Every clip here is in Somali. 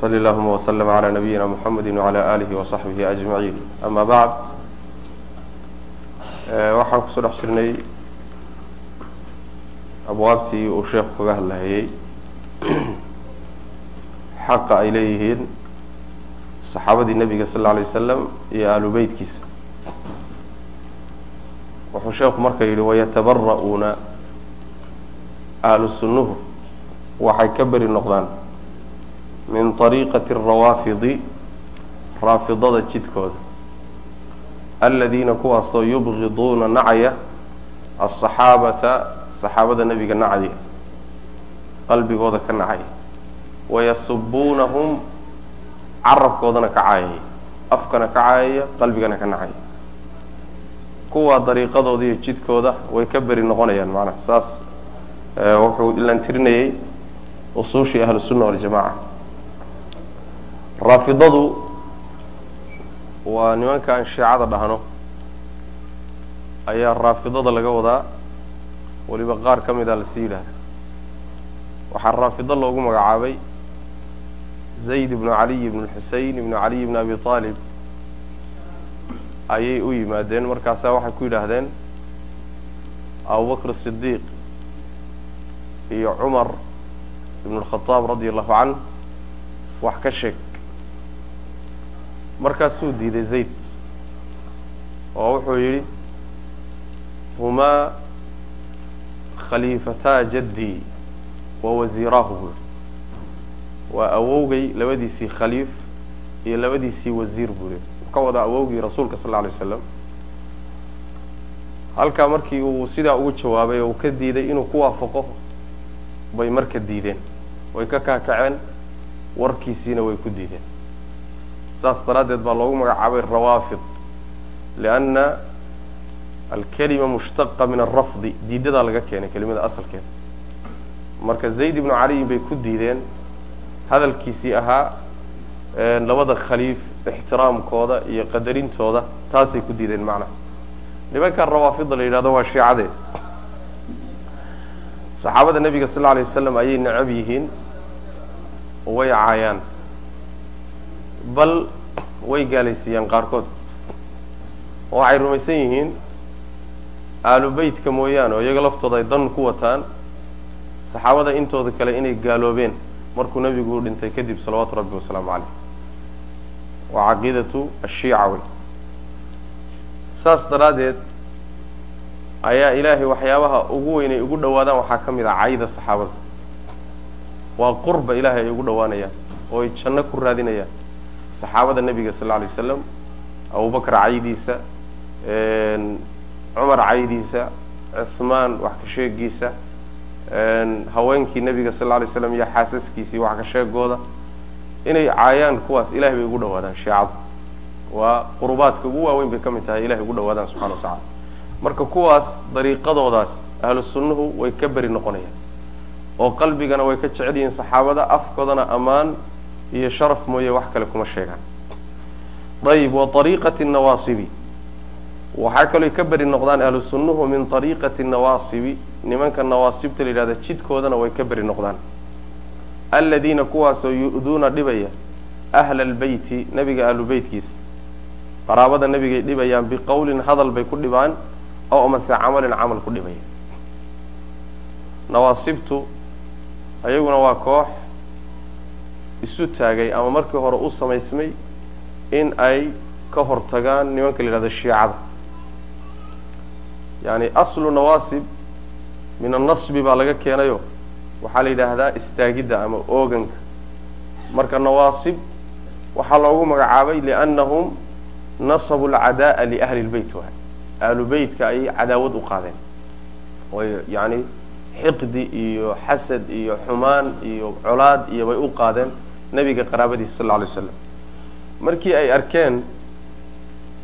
وصلى اللهم وسلم على نبينا محمد وعلى آله وصحبه أجمعين أما بعد waxaan kusoo dhex jirnay abwaabtii uu sheekhu kaga hadlahayey xaqa ay leeyihiin saxaabadii nebiga sal lla alay wasalam iyo ahlu beytkiisa wuxuu sheekhu marka yidhi wayatabara'uuna ahlu sunnuhu waxay ka beri noqdaan min ariiqati rawaafidi raafidada jidkooda. Aladiina kuwaasoo yubgiduuna nacaya asaxaabata saxaabada nebiga nacdiya qalbigooda ka nacaya. Wayasubuunahum carabkoodana ka caayaya afkana ka caayaya qalbigana ka nacaya. Kuwaa dariiqadooda iyo jidkooda way ka beri noqonayaan macnaha. Saas eh, wuxuu ilantirinayay usuushii ahlusunna waljamaca raafidadu waa nimanka aan shiicada dhahno. Ayaa raafidada laga wadaa. Weliba qaar ka mida la sii yidhaahda waxaa raafido loogu magacaabay zayd ibnu caliy ibnu xusein ibnu caliy ibnu abi aalib ayay u yimaadeen. Markaasaa waxay ku yidhaahdeen abubakr sidiiq iyo cumar ibn اlkhadaab radi allahu canh wax ka sheeg markaasuu diiday zayd. Oo wuxuu yidhi humaa khaliifataa jaddii wa wasiiraahu buu yihi waa awowgay labadiisii khaliif iyo labadiisii wasiir buu yihi ka wada awowgii rasuulka sal lla alay wasalam halkaa markii uu sidaa ugu jawaabay oo uu ka diiday inuu ku waafaqo bay marka diideen. Way ka kaakaceen warkiisiina way ku diideen saas daraaddeed baa loogu magacaabay rawaafid lianna alkelima mushtaqa min alrafdi diidadaa laga keenay kelimada asalkeeda marka zayd ibnu caliyin bay ku diideen hadalkiisii ahaa labada khaliif ixtiraamkooda iyo qadarintooda taasay ku diideen macnaha nimankan rawaafida la yidhahdo waa shiicadee saxaabada nebiga sal lla alay wasalam ayay necab yihiin way caayaan bal way gaalaysiiyaan qaarkood. Oo waxay rumaysan yihiin aalu beytka mooyaane oo iyaga laftooda ay dan ku wataan saxaabada intooda kale inay gaaloobeen markuu nebigu u dhintay kadib salawaatu rabbi wasalaamu caleyh waa caqiidatu ashiica wey. Saas daraaddeed ayaa ilaahay waxyaabaha ugu weyn ay ugu dhowaadaan waxaa ka mid ah cayda saxaabada. Waa qurba ilaahay ay ugu dhowaanayaan oo ay janno ku raadinayaan saxaabada nebiga sal alay wasalam abubakar caydiisa cumar caydiisa cuhmaan wax ka sheegiisa haweenkii nebiga sal alay slam iyo xaasaskiisii wax ka sheegooda inay caayaan kuwaas ilahay bay ugu dhowaadaan shiicadu. Waa qurubaadka ugu waaweyn bay ka mid tahay ilahay ugu dhowaadaan subxana wa marka kuwaas dariiqadoodaas ahlu sunnuhu way ka beri noqonayaan oo qalbigana way ka jecel yihiin saxaabada afkoodana ammaan iyo sharaf mooye wax kale kuma sheegaan. Ayib wa ariiqati nawaasibi. Waxaa kaloo ka beri noqdaan ahlu sunnuhu min ariiqati nawaasibi. Nimanka nawaasibta la yidhahda jidkoodana way ka beri noqdaan. Aladiina kuwaasoo yu'duuna dhibaya ahla albeyti nebiga ahlu beytkiisa. Qaraabada nebigay dhibayaan biqowlin hadal bay ku dhibaan oo amase camalin camal ku dhibaya. Nawaasibtu ayaguna waa koox isu taagay ama markii hore u samaysmay in ay ka hortagaan nimanka la yidhahdo shiicada. Yani aslu nawaasib min annasbi baa laga keenayo. Waxaa la yidhaahdaa istaagidda ama ooganka. Marka nawaasib waxaa loogu magacaabay liannahum nasabu alcada'a liahli lbeyt waay. Ahlu beytka ayay cadaawad u qaadeen. Way yani xiqdi iyo xasad iyo xumaan iyo colaad iyo bay u qaadeen nebiga qaraabadiisa sal alay waslam markii ay arkeen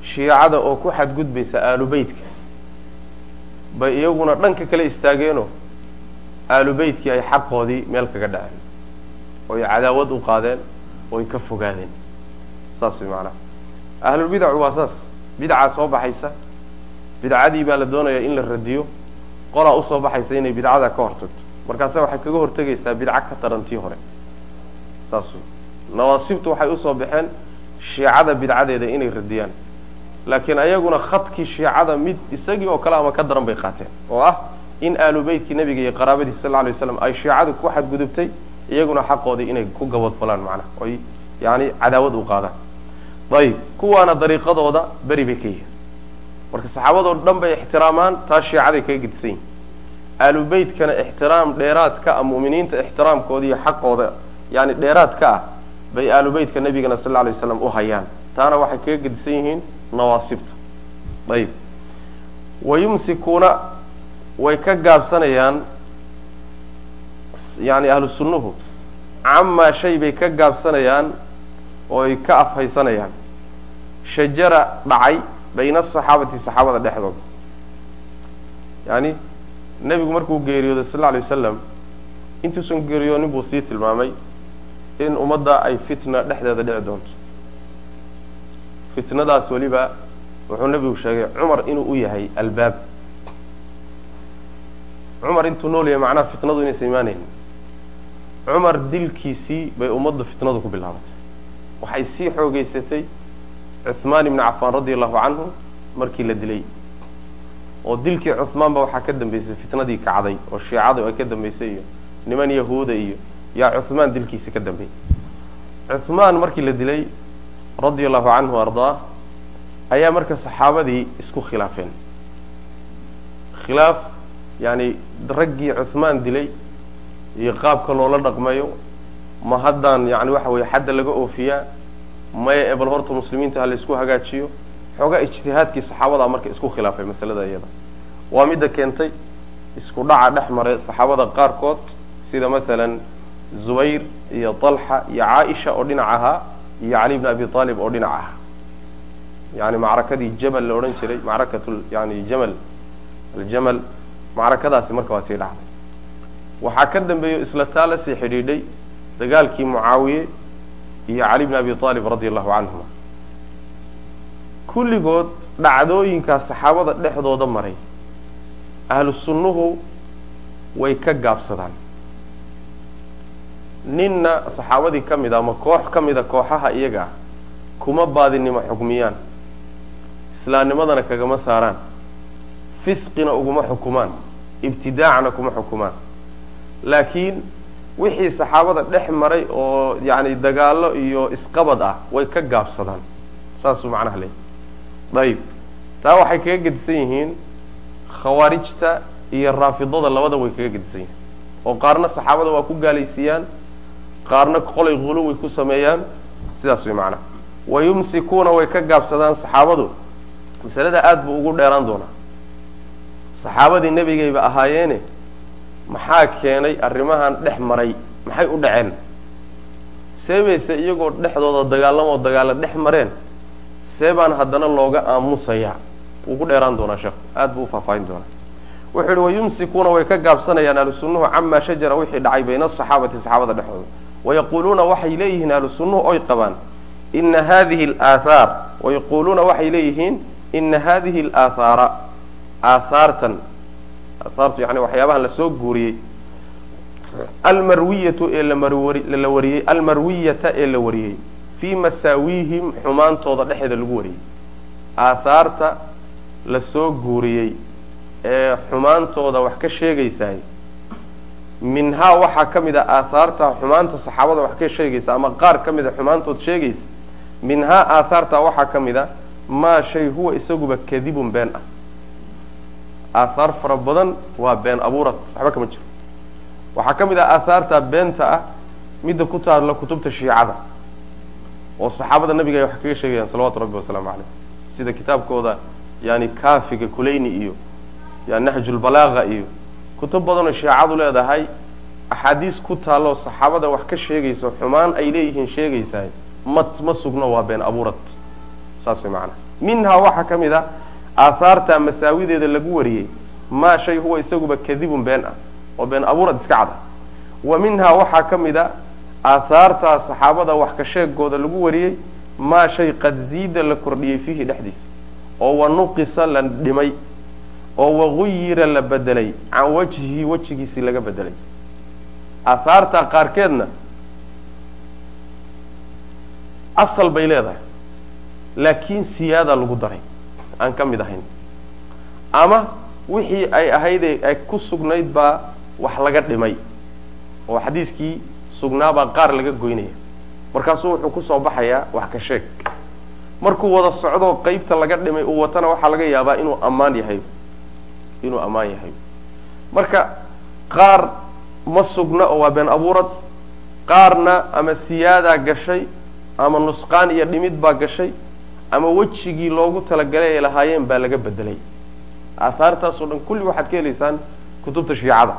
shiicada oo ku xadgudbaysa aalu beytka bay iyaguna dhanka kale istaageenoo aalu beytkii ay xaqoodii meel kaga dhaceen oy cadaawad u qaadeen oy ka fogaadeen. Saas way macanaha ahlulbidacu waa saas. Bidcaa soo baxaysa. Bidcadii baa la doonayaa in la radiyo. Qolaa u soo baxaysa inay bidcada ka hortagto. Markaasa waxay kaga hortegaysaa bidco ka daran tii hore saas nawaasibtu waxay u soo baxeen shiicada bidcadeeda inay radiyaan. Laakiin ayaguna khadkii shiicada mid isagii oo kale ama ka daran bay qaateen oo ah in aalu beytkii nebiga iyo qaraabadiisa sal lay waslam ay shiicadu ku xadgudubtay iyaguna xaqoodii inay ku gabadfalaan macnaha oy yani cadaawad u qaadaan. Ayib kuwaana dariiqadooda beri bay ka yihiin. Marka saxaabadoo dhan bay ixtiraamaan taas shiicaday kaga gedisan yihiin aalu beytkana ixtiraam dheeraad ka ah mu'miniinta ixtiraamkooda iyo xaqooda yani dheeraad ka ah bay aalu beytka nebigana sal lay waslam u hayaan. Taana waxay kaga gedisan yihiin nawaasibta. Ayib. Wayumsikuuna way ka gaabsanayaan yani ahlu sunnuhu. Camaa shay bay ka gaabsanayaan oo ay ka afhaysanayaan. Shajara dhacay bayna asaxaabati saxaabada dhexdooda. Yani nebigu markuu geeriyooday sal lla alay wasalam intuusan geeriyoonin buu sii tilmaamay in ummadda ay fitna dhexdeeda dhici doonto. Fitnadaas weliba wuxuu nebigu sheegay cumar inuu u yahay albaab. Cumar intuu nool yahay macnaha fitnadu inaysan imaanaynin cumar dilkiisii bay ummadda fitnadu ku bilaabatay. Waxay sii xoogeysatay cuhmaan ibni cafaan radi allahu canhu markii la dilay. Oo dilkii cuhmaanba waxaa ka dambeysay fitnadii kacday oo shiicadu ay ka dambeysay iyo niman yahuuda iyo yaa cuhmaan dilkiisi ka dambeeyey cuhmaan markii la dilay radia allahu canhu ardaa ayaa marka saxaabadii isku khilaafeen. Khilaaf yani raggii cuhmaan dilay iyo qaabka loola dhaqmayo ma haddaan yani waxa weye xadda laga oofiyaa maya ebal horta muslimiinta ha laysku hagaajiyo xoogaa ijtihaadkii saxaabadaa marka isku khilaafay masalada iyada. Waa midda keentay isku dhaca dhex maray saxaabada qaarkood sida maalan zubayr iyo talxa iyo caaisha oo dhinac ahaa iyo cali bni abi aalib oo dhinac ahaa yani macrakadii jamal la odhan jiray macrakat yani jamal aljamal macrakadaasi marka waa sii dhacday. Waxaa ka dambeeyo isla taa la sii xidhiidhay dagaalkii mucaawiye iyo cali bni abi aalib radia allahu canhuma kulligood dhacdooyinkaas saxaabada dhexdooda maray. Ahlu sunnuhu way ka gaabsadaan ninna saxaabadii ka mid a ama koox ka mida kooxaha iyaga ah kuma baadinimo xukmiyaan. Islaamnimadana kagama saaraan. Fisqina uguma xukumaan. Ibtidaacna kuma xukumaan. Laakiin wixii saxaabada dhex maray oo yani dagaalo iyo isqabad ah way ka gaabsadaan. Saasuu macnaha leey ayib taa waxay kaga gedisan yihiin khawaarijta iyo raafidada labada way kaga gedisan yihiin. Oo qaarna saxaabada waa ku gaalaysiiyaan qaarna qolay huluwi ku sameeyaan sidaas way macnaha wayumsikuuna way ka gaabsadaan saxaabadu. Masalada aada buu ugu dheeraan doonaa. Saxaabadii nebigayba ahaayeene maxaa keenay arrimahan dhex maray maxay u dhaceen? Seebayse iyagoo dhexdooda dagaalamoo dagaala dhex mareen see baan haddana looga aamusayaa wuu ku dheeraan doonaa sheekhu aad buu u faahfaahin doonaa. Wuxuu yihi wayumsikuuna way ka gaabsanayaan ahlu sunnuhu camaa shajara wixii dhacay bayna asaxaabati saxaabada dhexdooda wayaquuluuna waxay leeyihiin ahlu sunnuhu oy qabaan ina hadihi alaathaar wayaquuluuna waxay leeyihiin ina hadihi alaathaara aathaartan aathaartu yani waxyaabahan la soo guuriyey almarwiyatu ee la wariyey almarwiyata ee la wariyey fii masaawiihim xumaantooda dhexeeda lagu wariyey aathaarta la soo guuriyey ee xumaantooda wax ka sheegaysaay minhaa waxaa ka mid a aathaarta xumaanta saxaabada wax ka sheegaysa ama qaar ka mida xumaantood sheegaysa minhaa aathaarta waxaa ka mid a maa shay huwa isaguba kadibun been ah. Aathaar fara badan waa been abuurad waxba kama jiro. Waxaa ka mid ah aathaarta beenta ah midda ku taalla kutubta shiicada oo saxaabada nabiga ay wax kaga sheegayaan salawatu rabbi wasalaamu caleyh sida kitaabkooda yani kaafiga kulayni iyo ya nahjulbalaaga iyo kutub badanoo shiicadu leedahay axaadiis ku taalloo saxaabada wax ka sheegayso xumaan ay leeyihiin sheegaysahay ma ma sugno waa been abuurad. Saas way macanaha minhaa waxaa ka mid a aathaarta masaawideeda lagu wariyey maa shay huwa isaguba kadibun been ah oo been abuurad iska cada wa minhaa waxaa ka mid a aathaartaa saxaabada wax ka sheegooda lagu wariyey maa shay qad ziida la kordhiyey fiihi dhexdiisa oo wa nuqisa la dhimay oo waguyira la bedelay can wajhihi wejigiisii laga bedelay. Aathaarta qaarkeedna asal bay leedahay laakiin siyaada lagu daray aan ka mid ahayn. Ama wixii ay ahaydee ay ku sugnayd baa wax laga dhimay oo xadiiskii sugnaabaa qaar laga goynaya. Markaasuu wuxuu ku soo baxayaa wax ka sheeg. Markuu wada socdoo qeybta laga dhimay uu watana waxaa laga yaabaa inuu ammaan yahay inuu ammaan yahay. Marka qaar ma sugna oo waa been abuurad qaarna ama siyaadaa gashay ama nusqaan iyo dhimid baa gashay ama wejigii loogu talagalay ay lahaayeen baa laga bedelay. Aahaartaasoo dhan kulli waxaad ka helaysaan kutubta shiicada.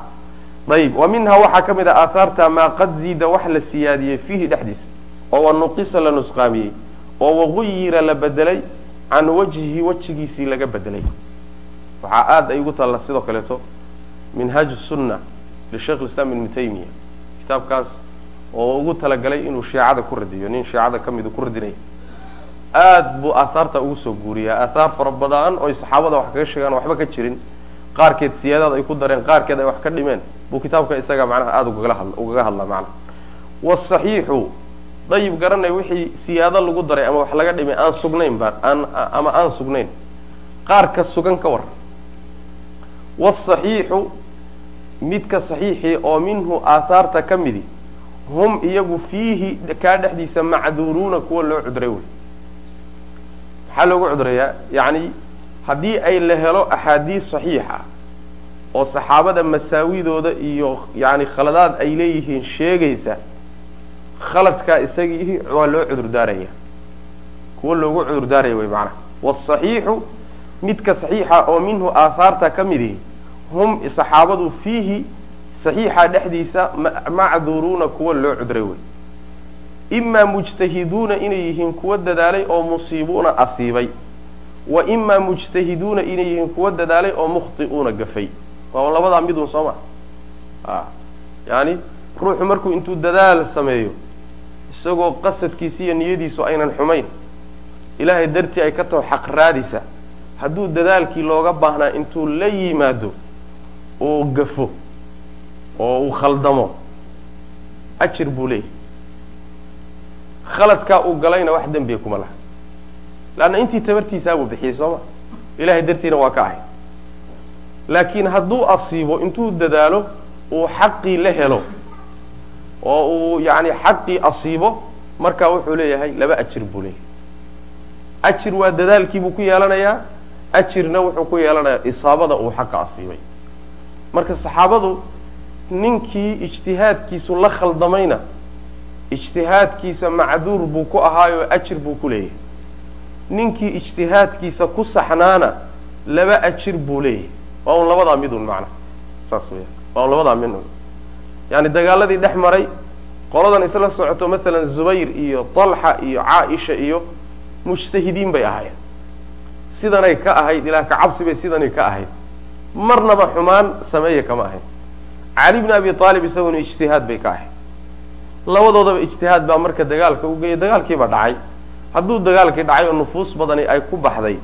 Ayib wa minhaa waxaa ka mid a aahaarta maa qad ziida wax la siyaadiyey fiihi dhexdiisa oo wa nuqisa la nusqaamiyey oo waguyira la bedelay can wajhihi wejigiisii laga bedelay waxaa aada ay ugu taalla sidoo kaleeto minhaaj sunna lisheikh islam ibnu taymiya kitaabkaas oo ugu talagalay inuu shiicada ku radiyo nin shiicada ka midu ku radinaya aada buu aahaarta ugu soo guuriyaa. Aahaar fara badan oy saxaabada wax kaga sheegaan waxba ka jirin. Qaarkeed siyaadaad ay ku dareen qaarkeed ay wax ka dhimeen. Buu kitaabka isaga macnaha aada ugaga hadlaa macnaha. Wasaxiixu dayib garanay wixii siyaado lagu daray ama wax laga dhimay aan sugnayn baan aan ama aan sugnayn. Qaarka sugan ka waran wasaxiixu midka saxiixii oo minhu aahaarta ka midi hum iyagu fiihi kaa dhexdiisa macduuruuna kuwa loo cudray wey maxaa loogu cudrayaa yacni haddii ay la helo axaadiis saxiixa oo saxaabada masaawidooda iyo yani khaladaad ay leeyihiin sheegaysa khaladkaa isagii waa loo cudurdaaraya kuwa loogu cudurdaaraya wey macnaha wasaxiixu midka saxiixa oo minhu aahaarta ka mid ihi hum saxaabadu fiihi saxiixa dhexdiisa macduuruuna kuwa loo cudray wey. Imaa mujtahiduuna inay yihiin kuwa dadaalay oo musiibuuna asiibay. Wa imaa mujtahiduuna inay yihiin kuwa dadaalay oo mukhti'uuna gafay. Waa labadaa midun soo ma? A yani ruuxu markuu intuu dadaal sameeyo isagoo qasadkiisa iyo niyadiisu aynan xumayn ilaahay dartii ay ka taho xaq raadisa. Hadduu dadaalkii looga baahnaa intuu la yimaado uu gafo oo uu khaldamo ajir buu leeyahy khaladkaa uu galayna wax dembiya kuma laha. Leanna intii tabartiisaabuu bixiyey soo ma? Ilahay dartiina waa ka ahay. Laakiin hadduu asiibo intuu dadaalo uu xaqii la helo oo uu yani xaqii asiibo markaa wuxuu leeyahay laba ajir buu leeyahay. Ajir waa dadaalkiibuu ku yeelanayaa ajirna wuxuu ku yeelanayaa isaabada uu xaqa asiibay marka saxaabadu ninkii ijtihaadkiisu la khaldamayna ijtihaadkiisa macduur buu ku ahaayoo ajir buu ku leeyahay. Ninkii ijtihaadkiisa ku saxnaana laba ajir buu leeyahay. Waa un labadaa midun macna. Saas weya waa un labadaa midun yani dagaaladii dhex maray qoladan isla socoto maalan zubayr iyo talxa iyo caaisha iyo mujtahidiin bay ahaayeen. Sidanay ka ahayd ilaah ka bay sidanay ka ahayd marnaba xumaan sameeya kama ahayn. Cali bni abi aalib isaguna ijtihaad bay ka ahayd. Labadoodaba ijtihaad baa marka dagaalka u geeyay dagaalkiiba dhacay. Hadduu dagaalkii dhacay oo nufuus badani ay ku baxday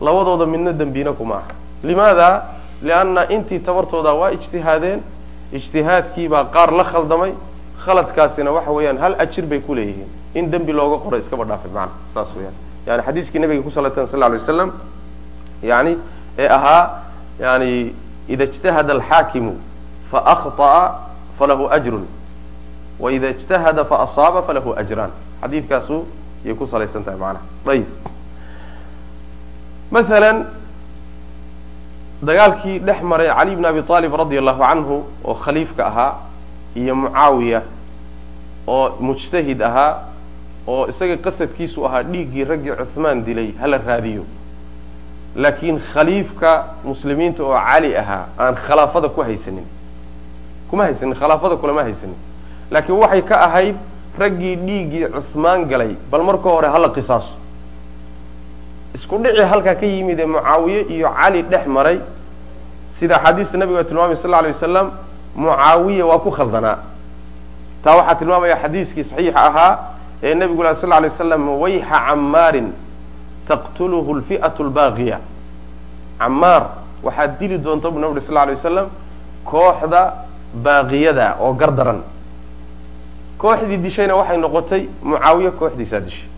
labadooda midna dembina kuma aha. Limaada? Lianna intii tabartooda waa ijtihaadeen ijtihaadkiibaa qaar la khaldamay. Khaladkaasina waxa weeyaan hal ajir bay ku leeyihiin. In dembi looga qoro iskaba dhaafay macana saas weyaan yani xadiiskii nabiga ku salatan sal ly waslam yani ee ahaa yani ida ijtahada alxaakimu faakطa'a falahu ajrun waida ijtahada faasaaba falahu ajraan xadiidkaasu yay ku salaysan tahay macnaha ayib maala dagaalkii dhex maray cali bn abi aalib radia allahu canhu oo khaliifka ahaa iyo mucaawiya oo mujtahid ahaa oo isaga qasadkiisu ahaa dhiiggii raggii cuhmaan dilay hala raadiyo laakiin khaliifka muslimiinta oo cali ahaa aan khilaafada ku haysanin. Kuma haysanin khilaafada kulama haysanin. Laakiin waxay ka ahayd raggii dhiiggii cuhmaan galay bal marka hore hala qisaaso. Isku dhici halkaa ka yimid ee mucaawiye iyo cali dhex maray sida axaadiista nabiga tilmaamay sal lla alay wasalam mucaawiya waa ku khaldanaa. Taa waxaa tilmaamaya xadiiskii saxiixa ahaa ee nabigu lah sal lla alay waslam wayxa camaarin taqtuluhu lfi'atu lbaaqiya camaar waxaad dili doonta bu nabig sal alay wasalam kooxda baaqiyada oo gardaran. Kooxdii dishayna waxay noqotay mucaawiye kooxdiisaa dishay.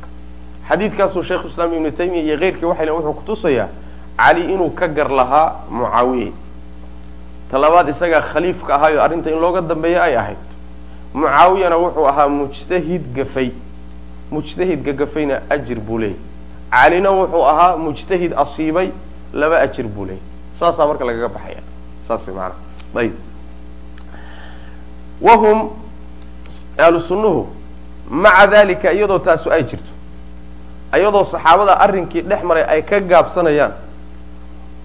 Xadiidkaasuu sheikhu islaam ibnu taymiya iyo keyrkii waxay wuxuu kutusayaa cali inuu ka gar lahaa mucaawiye. Talabaad isagaa khaliifka ahaayo arrinta in looga dambeeya ay ahayd. Mucaawiyana wuxuu ahaa mujtahid gafay. Mujtahidka gafayna ajir buu leeyay calina wuxuu ahaa mujtahid asiibay laba ajir buu leeyay saasaa marka lagaga baxaya. Saas way maanaa ayib. Wahum ahlu sunnuhu maca dalika iyadoo taasu ay jirto. Iyadoo saxaabada arrinkii dhex maray ay ka gaabsanayaan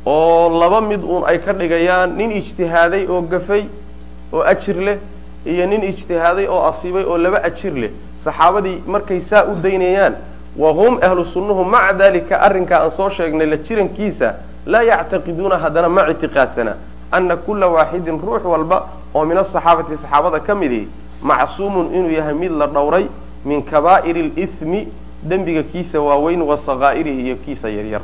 oo laba mid uun ay ka dhigayaan nin ijtihaaday oo gafay oo ajir leh iyo nin ijtihaaday oo asiibay oo laba ajir leh. Saxaabadii markay saa u daynayaan wahum ahlu sunnuhu maca dalika arrinkaa aan soo sheegnay la jirankiisa laa yactaqiduuna haddana ma ictiqaadsana. Ana kula waaxidin ruux walba oo min asaxaabati saxaabada ka midi macsuumun inuu yahay mid la dhowray min kabaa'iri lithmi dembiga kiisa waaweyn wa sakaa'irihi iyo kiisa yaryar.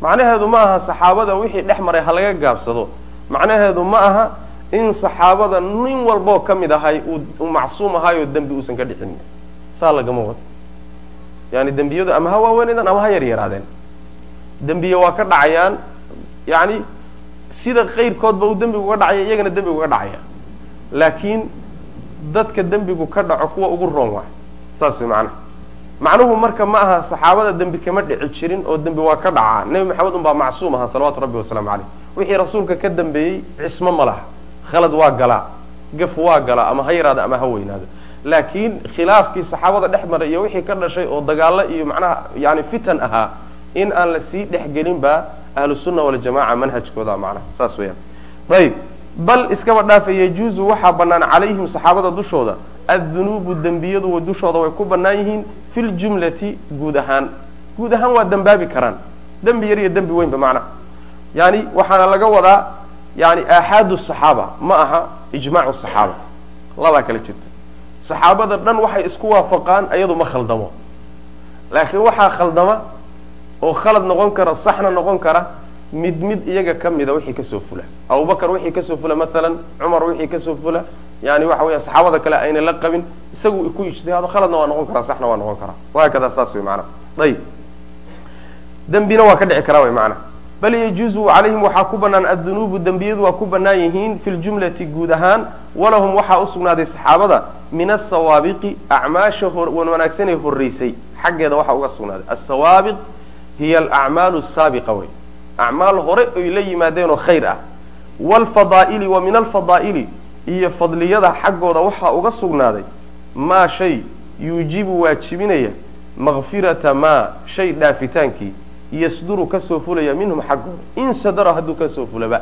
Macnaheedu ma aha saxaabada wixii dhex maray ha laga gaabsado. Macnaheedu ma aha in saxaabada nin walboo ka mid ahay uu macsuum ahaayoo dembi uusan ka dhicin. Saa lagama wado yani dembiyadu ama ha waaweynadaan ama ha yaryaraadeen. Dembiye waa ka dhacayaan. Yani sida kayrkoodba uu dembigu ka dhacaya iyagana dembigu ka dhacaya. Laakiin dadka dembigu ka dhaco kuwa ugu roon waay saas way macnaha macnuhu marka ma aha saxaabada dembi kama dhici jirin oo dembi waa ka dhacaa. Nebi maxamed unbaa macsuum ahaa salawatu rabbi wasalaamu caleyh wixii rasuulka ka dambeeyey cismo ma laha. Khalad waa galaa gaf waa galaa ama ha yaraado ama ha weynaado laakiin khilaafkii saxaabada dhex maray iyo wixii ka dhashay oo dagaalo iyo macnaha yani fitan ahaa in aan la sii dhexgelin baa ahlusunna waljamaca manhajkooda macnaha saas weyaan ayib bal iskaba dhaafa yajuuzu waxaa bannaan calayhim saxaabada dushooda addunuubu dembiyadu dushooda way ku bannaan yihiin fi ljumlati guud ahaan. Guud ahaan waa dembaabi karaan dembi yar iyo dembi weynba macnaha yani waxaana laga wadaa yani aaxaadu saxaaba ma aha ijmaacu saxaaba labaa kala jirta saxaabada dhan waxay isku waafaqaan ayadu ma khaldamo. Laakiin waxaa khaldama oo khalad noqon kara saxna noqon kara mid mid iyaga ka mida wixii ka soo fula. Abubakar wixii ka soo fula maalan cumar wixii ka soo fula yani waxa weya saxaabada kale ayna la qabin isagu ku ijtihaado khaladna waa noqon karaa saxna waa noqon karaa wahaakada saas wey maanaa ayib dembina waa ka dhici karaa wey maanaa bal yajuuzu calayhim waxaa ku banaan addunuubu dembiyadu waa ku bannaan yihiin fi ljumlati guud ahaan walahum waxaa usugnaaday saxaabada min asawaabiqi acmaasha wan wanaagsanee horeysay xaggeeda waxaa uga sugnaaday. Asawaabiq hiya alacmaalu saabiqa wey acmaal hore oy la yimaadeenoo khayr ah. Waalfadaa'ili wa min alfadaa'ili iyo fadliyada xaggooda waxaa uga sugnaaday. Maa shay yuujibu waajibinaya makfirata maa shay dhaafitaankii yasduru ka soo fulaya minhum xaggooda. In sadara hadduu ka soo fulaba.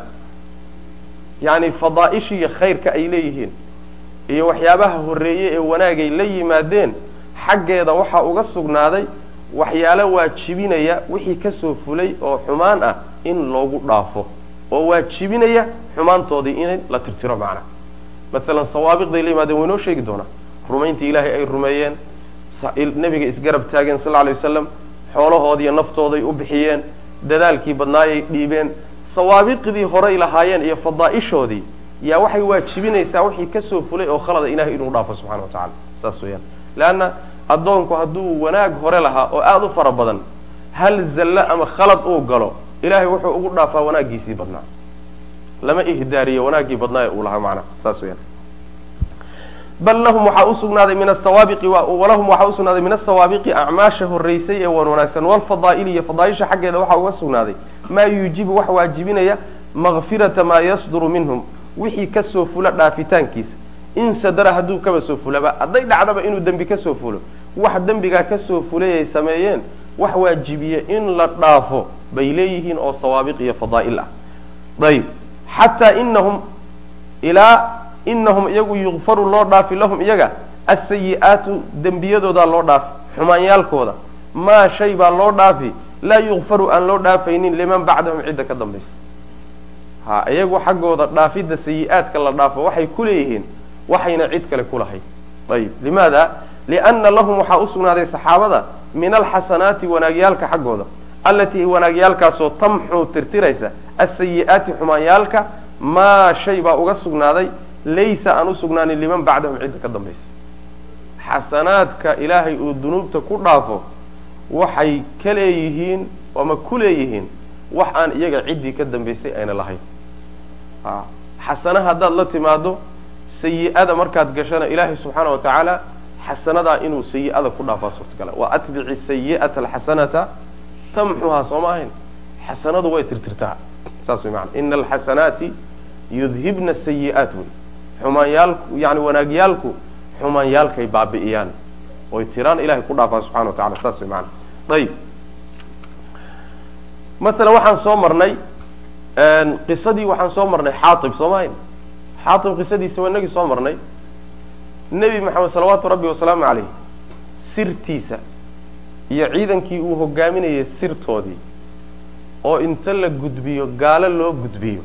Yacni fadaa'isha iyo khayrka ay leeyihiin iyo waxyaabaha horreeye ee wanaagay la yimaadeen xaggeeda waxaa uga sugnaaday waxyaalo waajibinaya wixii ka soo fulay oo xumaan ah in loogu dhaafo oo waajibinaya xumaantoodii in la tirtiro macnaha maalan sawaabiqday la yimaadeen waynoo sheegi doonaa rumayntii ilaahay ay rumeeyeen nebiga isgarab taageen sal lla lay wasalam xoolahoodiiyo naftooday u bixiyeen dadaalkii badnaayay dhiibeen. Sawaabiqdii horay lahaayeen iyo fadaa'ishoodii yaa waxay waajibinaysaa wixii ka soo fulay oo khalada ilahay inuu dhaafo subxana wa tacala saas weyaan leanna addoonku hadduu wanaag hore lahaa oo aada u fara badan hal zallo ama khalad uu galo ilahay wuxuu ugu dhaafaa wanaaggiisii badnaa. Lama ihdaariyo wanaaggii badnaa ee uu lahaa macnaha saas weyaan bal lahum waxaa usugnaaday min asawaabiqi walahum waxaa usugnaaday min asawaabiqi acmaasha horeysay ee wan wanaagsan. Walfadaa'ili iyo fadaaisha xaggeeda waxaa uga sugnaaday maa yuujibu wax waajibinaya makfirata maa yasduru minhum wixii ka soo fula dhaafitaankiisa. In sadara hadduu kaba soo fulaba hadday dhacdaba inuu dembi ka soo fulo. Wax dembigaa ka soo fulay ay sameeyeen wax waajibiye in la dhaafo bay leeyihiin oo sawaabiq iyo fadaa'il ah. Ayib xataa inahum ilaa inahum iyagu yukfaru loo dhaafi lahum iyaga asayi'aatu dembiyadoodaa loo dhaafi xumaanyaalkooda. Maa shay baa loo dhaafi laa yukfaru aan loo dhaafaynin liman bacdahum cidda ka dambaysa ha iyagu xaggooda dhaafidda sayi-aadka la dhaafo waxay ku leeyihiin waxayna cid kale ku lahayn ayib. Limaada? Lianna lahum waxaa usugnaaday saxaabada min alxasanaati wanaagyaalka xaggooda allatii wanaagyaalkaasoo tamxuu tirtiraysa asayi'aati xumaanyaalka maa shay baa uga sugnaaday laysa aan usugnaanin liman bacdahum cidda ka dambaysa. Xasanaadka ilaahay uu dunuubta ku dhaafo waxay ka leeyihiin ama ku leeyihiin wax aan iyaga ciddii ka dambaysay ayna lahayn xasana haddaad la timaado sayi-ada markaad gashana ilaahay subxaana wa tacaala xasanadaa inuu sayi-ada ku dhaafaa suurtagala wa atbici sayi'ata alxasanata tamxuhaa soo ma ahayn? Xasanadu way tirtirtaa. Saas way maana ina alxasanaati yudhibna sayi'aat. Wey xumaanyaalku yani wanaagyaalku xumaanyaalkay baabi'iyaan. Oy tiraan ilahay ku dhaafaa subxana wa tacala saas way maana ayib masalan waxaan soo marnay qisadii waxaan soo marnay xaaib soo mahayn xaaib qisadiisa waa inagii soo marnay. Nebi maxamed salawaatu rabbi wasalaamu caleyh sirtiisa iyo ciidankii uu hogaaminayay sirtoodii oo inta la gudbiyo gaalo loo gudbiyo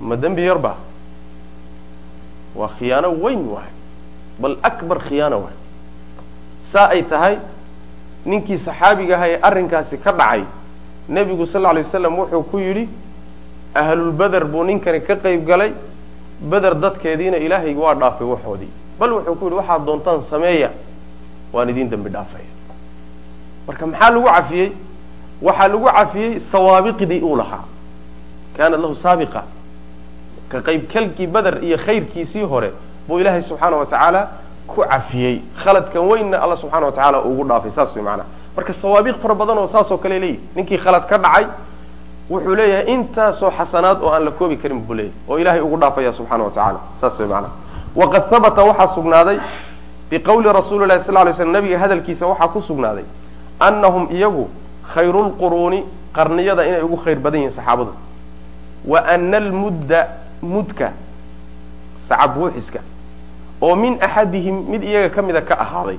ma dembi yarba waa khiyaano weyn waay bal akbar khiyaano waay. Saa ay tahay ninkii saxaabiga aha ee arrinkaasi ka dhacay nebigu sal lla lay wasalam wuxuu ku yidhi ahlulbeder buu ninkani ka qayb galay beder dadkeediina ilaahay waa dhaafay waxoodii bal wuxuu ku yidhi waxaad doontaan sameeya waan idin dembi dhaafaya marka maxaa lagu cafiyey? Waxaa lagu cafiyey sawaabiqdii uu lahaa. Kaanat lahu saabiqa. Ka qaybkalkii beder iyo khayrkiisii hore buu ilaahay subxaana wa tacaala ku cafiyey. Khaladkan weynna alla subxana wa tacaala ugu dhaafay saas way macanaha marka sawaabiq fara badan oo saasoo kale leeyihi ninkii khalad ka dhacay wuxuu leeyahay intaasoo xasanaad oo aan la koobi karin buu leeyahy oo ilahay ugu dhaafaya subxana wa tacala saas way macanaha waqad habata waxaa sugnaaday biqowli rasuuli lahi sal lay slm nabiga hadalkiisa waxaa ku sugnaaday annahum iyagu khayrulquruuni qarniyada inay ugu khayr badan yihiin saxaabadu. Wa ana almudda mudka sacab buuxiska oo min axadihim mid iyaga ka mida ka ahaaday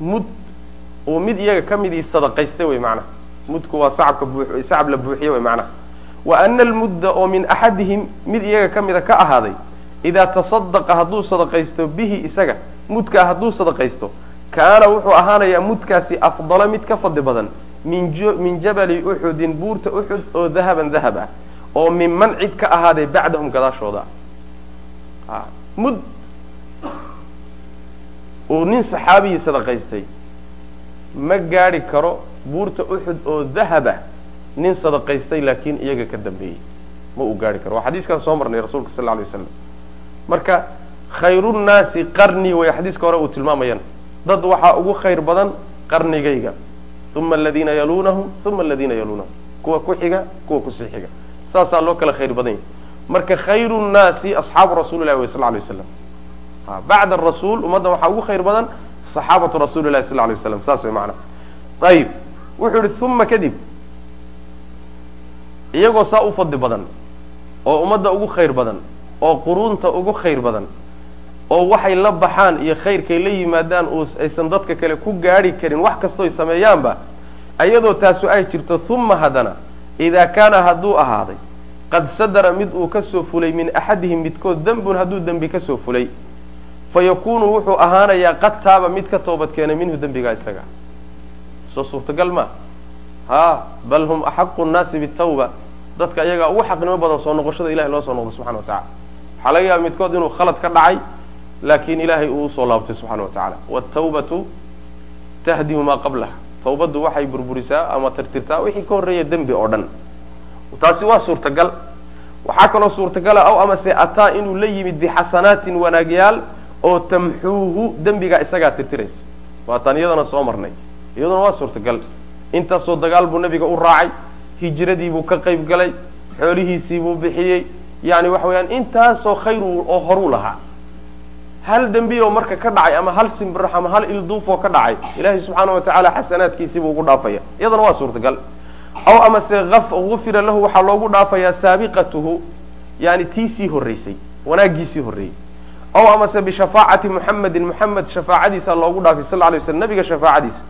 mud oo mid iyaga ka midii sadaqaystay wey macnaha mudku waa sacab la buuxiye wey macnaha wa ana almudda oo min axadihim mid iyaga ka mida ka ahaaday idaa tasadaqa hadduu sadaqaysto bihi isaga mudkaa hadduu sadaqaysto kaana wuxuu ahaanayaa mudkaasi afdala mid ka fadli badan min jabali uxudin buurta uxud oo dahaban dahab ah oo minman cid ka ahaaday bacdahum gadaashooda. Mud uu nin saxaabigii sadaqaystay ma gaadhi karo buurta uxud oo dahaba nin sadaqaystay laakiin iyaga ka dambeeyey. Ma uu gaadhi karo. Waa xadiiskaan soo marnay rasuulka sal alay waslam marka khayrunnaasi qarni way xadiiska hore uu tilmaamayana dad waxaa ugu khayr badan qarnigayga. Uma aladiina yaluunahum uma aladiina yaluunahum kuwa ku xiga kuwa ku sii xiga. Saasaa loo kala khayr badan yahy marka khayru nnaasi asxaabu rasuli lahi sal lay waslam bacda arasuul ummadda waxaa ugu khayr badan saxaabatu rasuli lahi sal lay waslam saas way macana ayib wuxuu yihi uma kadib iyagoo saa u fadli badan oo ummadda ugu khayr badan oo quruunta ugu khayr badan oo waxay la baxaan iyo khayrkay la yimaadaan aysan dadka kale ku gaadhi karin wax kastooy sameeyaanba iyadoo taasu ay jirto uma haddana idaa kaana hadduu ahaaday qad sadara mid uu ka soo fulay min axadihim midkood dembun hadduu dembi ka soo fulay fa wuxuu ahaanayaa qad taaba mid ka toobad keenay minhu dembigaa isaga soo suurtagal ma ha bal hum axaqu nnaasi bitawba dadka iyagaa ugu xaqnimo badan soo noqoshada ilahay loo soo noqdo subxana wa tacala waxaa laga yaaba midkood inuu khalad ka dhacay laakiin ilaahay uu u soo laabtay subxana wa tacala wtawbatu tahdimu maa qablaha tawbaddu waxay burburisaa ama tirtirtaa wixii ka horreeya dembi oo dhan taasi waa suurtagal waxaa kaloo suurtagala aw amase ataa inuu la yimid bixasanaatin wanaagyaal oo tamxuuhu dembigaa isagaa tirtiraysa waataan iyadana soo marnay. Iyaduna waa suurtagal. Intaasoo dagaal buu nebiga u raacay hijradiibuu ka qayb galay xoolihiisiibuu bixiyey. Yani waxa weeyaan intaasoo khayr oo horuu lahaa. Hal dembi oo marka ka dhacay ama hal simbirax ama hal ilduuf oo ka dhacay ilaahay subxaana wa tacaala xasanaadkiisiibuu ugu dhaafaya iyadana waa suurtagal. Aw amase ufira lahu waxaa loogu dhaafayaa saabiqatuhu. Yani tii sii wanaagiisii horreeyey aw amase bishafaacati muxamedin muxamed shafaacadiisa loogu dhaafay sal lay slam nabiga shafaacadiisa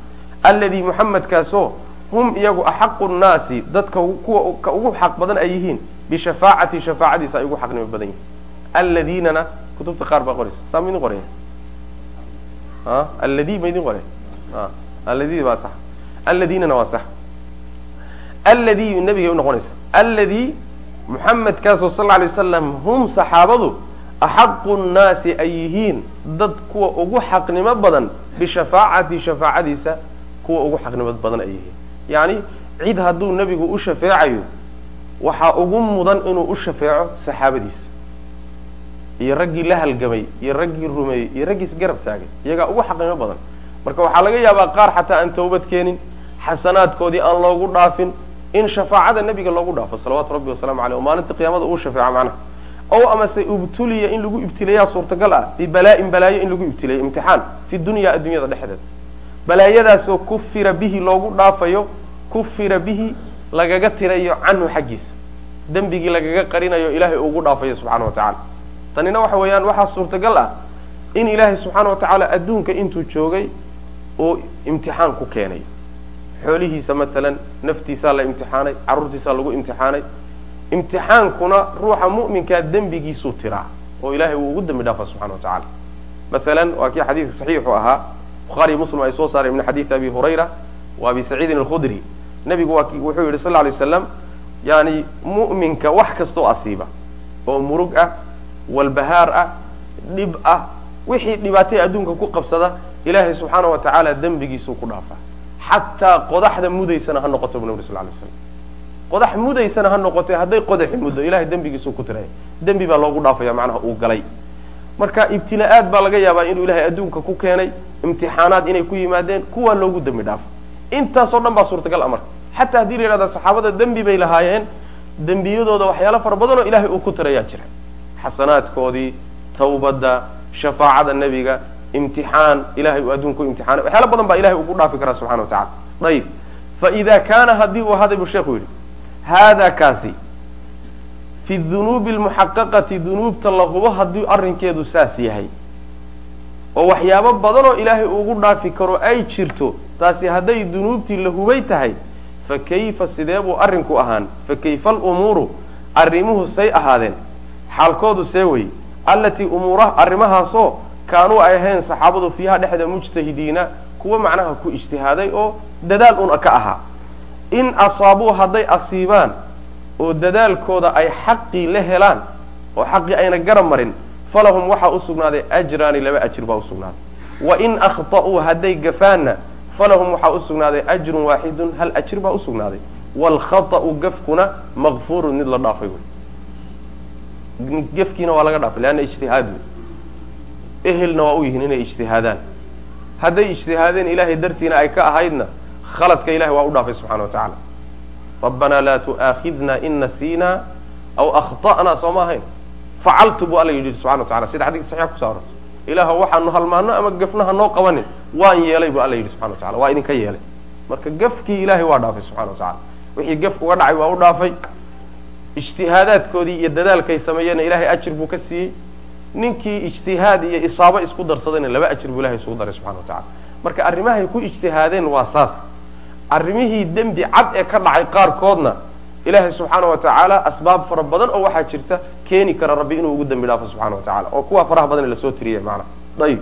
alladii muxamedkaasoo hum iyagu axaqu nnaasi dadka ka ugu xaq badan ay yihiin bishafaacati shafaacadiisa ay ugu xaqnimo badan yihiin alladiinana kutubta qaar baa qoraysa saa maidin qoraya a alladi ma idin qoraya alladi baa sax alladiinana waa sax alladii nabigay unoqonaysa alladii muxamedkaasoo sal alay wasalam hum saxaabadu axaqu nnaasi ay yihiin dad kuwa ugu xaqnimo badan bishafaacati shafaacadiisa kuwa ugu xaqnimo badan ay yihiin. Yacni cid hadduu nebigu u shafeecayo waxaa ugu mudan inuu u shafeeco saxaabadiisa. Iyo raggii la halgamay iyo raggii rumeeyey iyo raggii isgarab taagay iyagaa ugu xaqnimo badan. Marka waxaa laga yaabaa qaar xataa aan tawbad keenin xasanaadkoodii aan loogu dhaafin in shafaacada nebiga loogu dhaafo salawaatu rabbi wasalaamu aleyh oo maalinta qiyaamada uu shafeeco macnaha ow amase ibtuliya in lagu ibtileeyaa suurtagal ah bibalaa-in balaayo in lagu ibtileeyo imtixaan fi dunya addunyada dhexdeeda balaayadaasoo kufira bihi loogu dhaafayo kufira bihi lagaga tirayo canhu xaggiisa. Dembigii lagaga qarinayo ilaahay ugu dhaafayo subxana wa tacala tanina waxa weeyaan waxaa suurtagal ah in ilaahay subxaana wa tacaala adduunka intuu joogay uu imtixaan ku keenay. Xoolihiisa matalan naftiisaa la imtixaanay carruurtiisaa lagu imtixaanay imtixaankuna ruuxa mu'minkaa dembigiisuu tiraa oo ilahay wuu ugu dembi dhaafa subxana wa tacala maalan waa kii xadiidka saxiixu ahaa bukhaariy muslim ay soo saareen min xadiidi abi hurayra wa abi saciidin alkhudri. Nebigu wuxuu yidhi sal ly waslam yani mu'minka wax kastoo asiiba oo murug ah walbahaar ah dhib ah wixii dhibaatay adduunka ku qabsada ilaahay subxaana wa tacaala dembigiisuu ku dhaafaa. Xataa qodaxda mudaysana ha noqoto bu nabri sal lay slam qodax mudaysana ha noqotay hadday qodaxi muddo ilahay dembigiisuu ku tiraya dembi baa loogu dhaafaya macnaha uu galay. Marka ibtila'aad baa laga yaabaa inuu ilahay adduunka ku keenay imtixaanaad inay ku yimaadeen kuwaa loogu dembi dhaafo intaasoo dhan baa suurtagal amarka xataa haddii la yidhahda saxaabada dembi bay lahaayeen dembiyadooda waxyaalo fara badanoo ilahay uu ku tirayaa jira. Xasanaadkoodii tawbadda shafaacada nebiga imtixaan ilahay uu adduunku imtixaanay. Waxyaalo badan baa ilahay ugu dhaafi karaa subxana wa tacala ayib fa ida kaana haddii uu ahaday buu sheekhu yidhi haada kaasi fi dunuubi almuxaqaqati dunuubta la hubo haddii arrinkeedu saas yahay oo waxyaabo badanoo ilaahay ugu dhaafi karo ay jirto taasi hadday dunuubtii la hubay tahay fa kayfa sidee buu arrinku ahaan fa kayfa alumuuru arrimuhu say ahaadeen xaalkoodu see wey allatii umuura arrimahaasoo kaanuu ay ahayn saxaabadu fiiha dhexda mujtahidiina kuwa macnaha ku ijtihaaday oo dadaal un ka ahaa in asaabuu hadday asiibaan oo dadaalkooda ay xaqii la helaan oo xaqii ayna garab marin falahum waxaa u sugnaaday ajraani laba ajir baa usugnaaday wa in akhta'uu hadday gafaanna falahum waxaa u sugnaaday ajrun waaxidun hal ajir baa usugnaaday waalkhata'u gafkuna makfuurun mid la dhaafay wey. Gefkiina waa laga dhaafay leanna ijtihaad ehelna waa u yihiin inay ijtihaadaan. Hadday ijtihaadeen ilaahay dartiina ay ka ahaydna khaladka ilahay waa u dhaafay subxana wa tacaala. Rabbanaa laa tu'aakhidna in nasiina aw akhta'na soo ma ahayn. Facaltu buu alla yidhi subxana wa tacala sida xadiiska saxiix kuso arortay ilaah waxaanu halmaano ama gafna ha noo qabanin? Waan yeelay buu alla yidhi subxana wa tacala waa idinka yeelay. Marka gafkii ilaahay waa dhaafay subxana wa tacala wixii gaf uga dhacay waa u dhaafay. Ijtihaadaadkoodii iyo dadaalkay sameeyeenna ilahay ajir buu ka siiyey. Ninkii ijtihaad iyo isaabo isku darsadayna laba ajir buu ilahay isugu daray subxana wa tacala marka arrimahay ku ijtihaadeen waa saas arrimihii dembi cad ee ka dhacay qaarkoodna ilaahay subxaana wa tacaala asbaab fara badan oo waxaa jirta keeni kara rabbi inuu ugu dembi dhaafo subxana wa tacala oo kuwa faraha badan la soo tiriyay maana ayib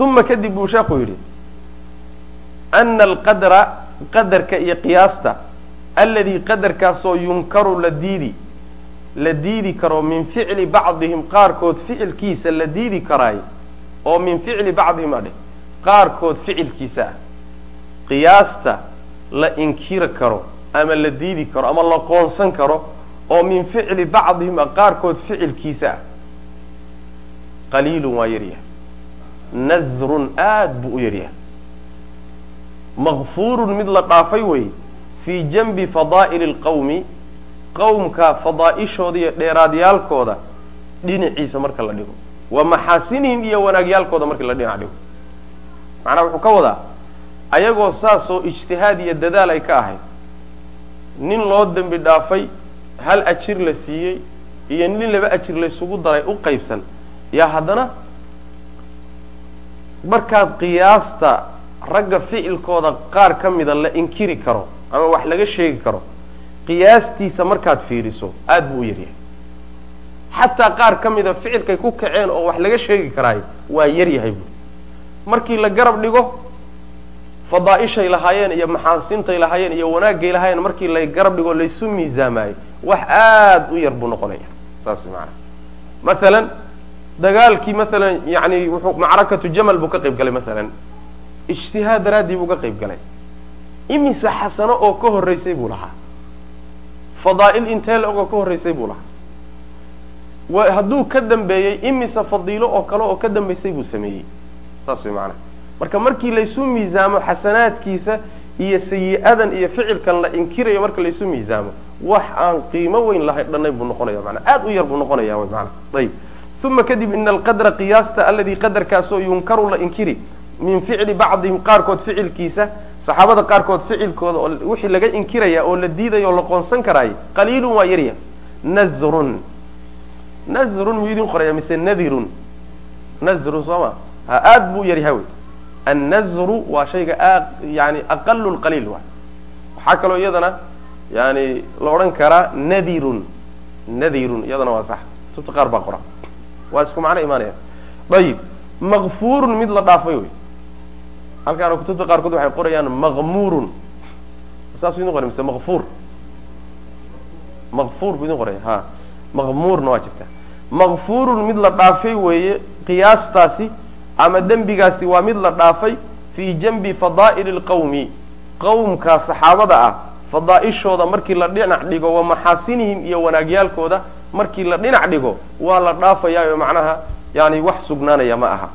uma kadib buu sheekhu yidhi ana alqadra qadarka iyo qiyaasta alladii qadarkaasoo yunkaru la diidi la diidi karo min ficli bacdihim qaarkood ficilkiisa la diidi karaay oo min ficli bacdihim adheh qaarkood ficilkiisa ah qiyaasta la inkiri karo ama la diidi karo ama la qoonsan karo oo min ficli bacdihim a qaarkood ficilkiisa ah. Qaliilun waa yaryahay nasrun aad buu u yaryahay makfuurun mid la dhaafay wey fii janbi fadaa'ili lqawmi qowmka fadaa'ishooda iyo dheeraadyaalkooda dhinaciisa marka la dhigo. Wa maxaasinihim iyo wanaagyaalkooda markii la dhinac dhigo. Macnaha wuxuu ka wadaa ayagoo saasoo ijtihaad iyo dadaal ay ka ahayd. Nin loo dembi dhaafay hal ajir la siiyey iyo nin laba ajir laysugu daray u qaybsan. Yaa haddana markaad qiyaasta ragga ficilkooda qaar ka mida la inkiri karo ama wax laga sheegi karo qiyaastiisa markaad fiiriso aad buu u yaryahay xataa qaar ka mida ficilkay ku kaceen oo wax laga sheegi karaay waa yaryahay buui markii la garab dhigo fadaa'ishay lahaayeen iyo maxaasintay lahaayeen iyo wanaagay lahaayeen markii la garab dhigo laysu miisaamaayo wax aad u yar buu noqonaya. Saas maanaa maalan dagaalkii maalan yani macrakatu jamal buu ka qayb galay maalan ijtihaad daraaddii buu ka qayb galay. Imise xasano oo ka horraysay buu lahaa. Fadaa'il intee la ogoo ka horraysay buu lahaa. Hadduu ka dambeeyey imise fadiilo oo kale oo ka dambaysay buu sameeyey. Saas way maanaa marka markii laysu miisaamo xasanaadkiisa iyo sayi-adan iyo ficilkan la inkirayo marka laysu miisaamo wax aan qiimo weyn lahay dhanay buu noqonaya manaa aad u yar buu noqonaya wy maana ayib uma kadib ina alqadra qiyaasta aladii qadarkaasoo yunkaru la inkiri. Min ficli bacdihim qaarkood ficilkiisa saxaabada qaarkood ficilkooda oo wixii laga inkiraya oo la diidaya oo la qoonsan karaayay qaliilun waa yarya. Nazrun. Nazrun muu idin qoraya mise nadirun? Nazrun soo ma? Ha buu yaryaha wey annazru waa shayga yani aqalu lqaliil wa waxaa kaloo iyadana yani la odhan karaa nadirun nadirun iyadana waa sax. Kutubta qaar baa qora waa isku macno imaanaya. Ayib makfurun mid la dhaafay wey halkaana kutubta qaarkood waxay qorayaan maqmurun saas idin qoray mise makfur makfur bu idin qoraya ha maqmurna waa jirta makfurun mid la dhaafay weeye qiyaastaasi ama dembigaasi waa mid la dhaafay fii janbi fadaa'ili lqawmi qawmkaa saxaabada ah fadaa'ishooda markii la dhinac dhigo wa maxaasinihim iyo wanaagyaalkooda markii la dhinac dhigo waa la dhaafayaa oo macnaha yani wax sugnaanaya ma aha.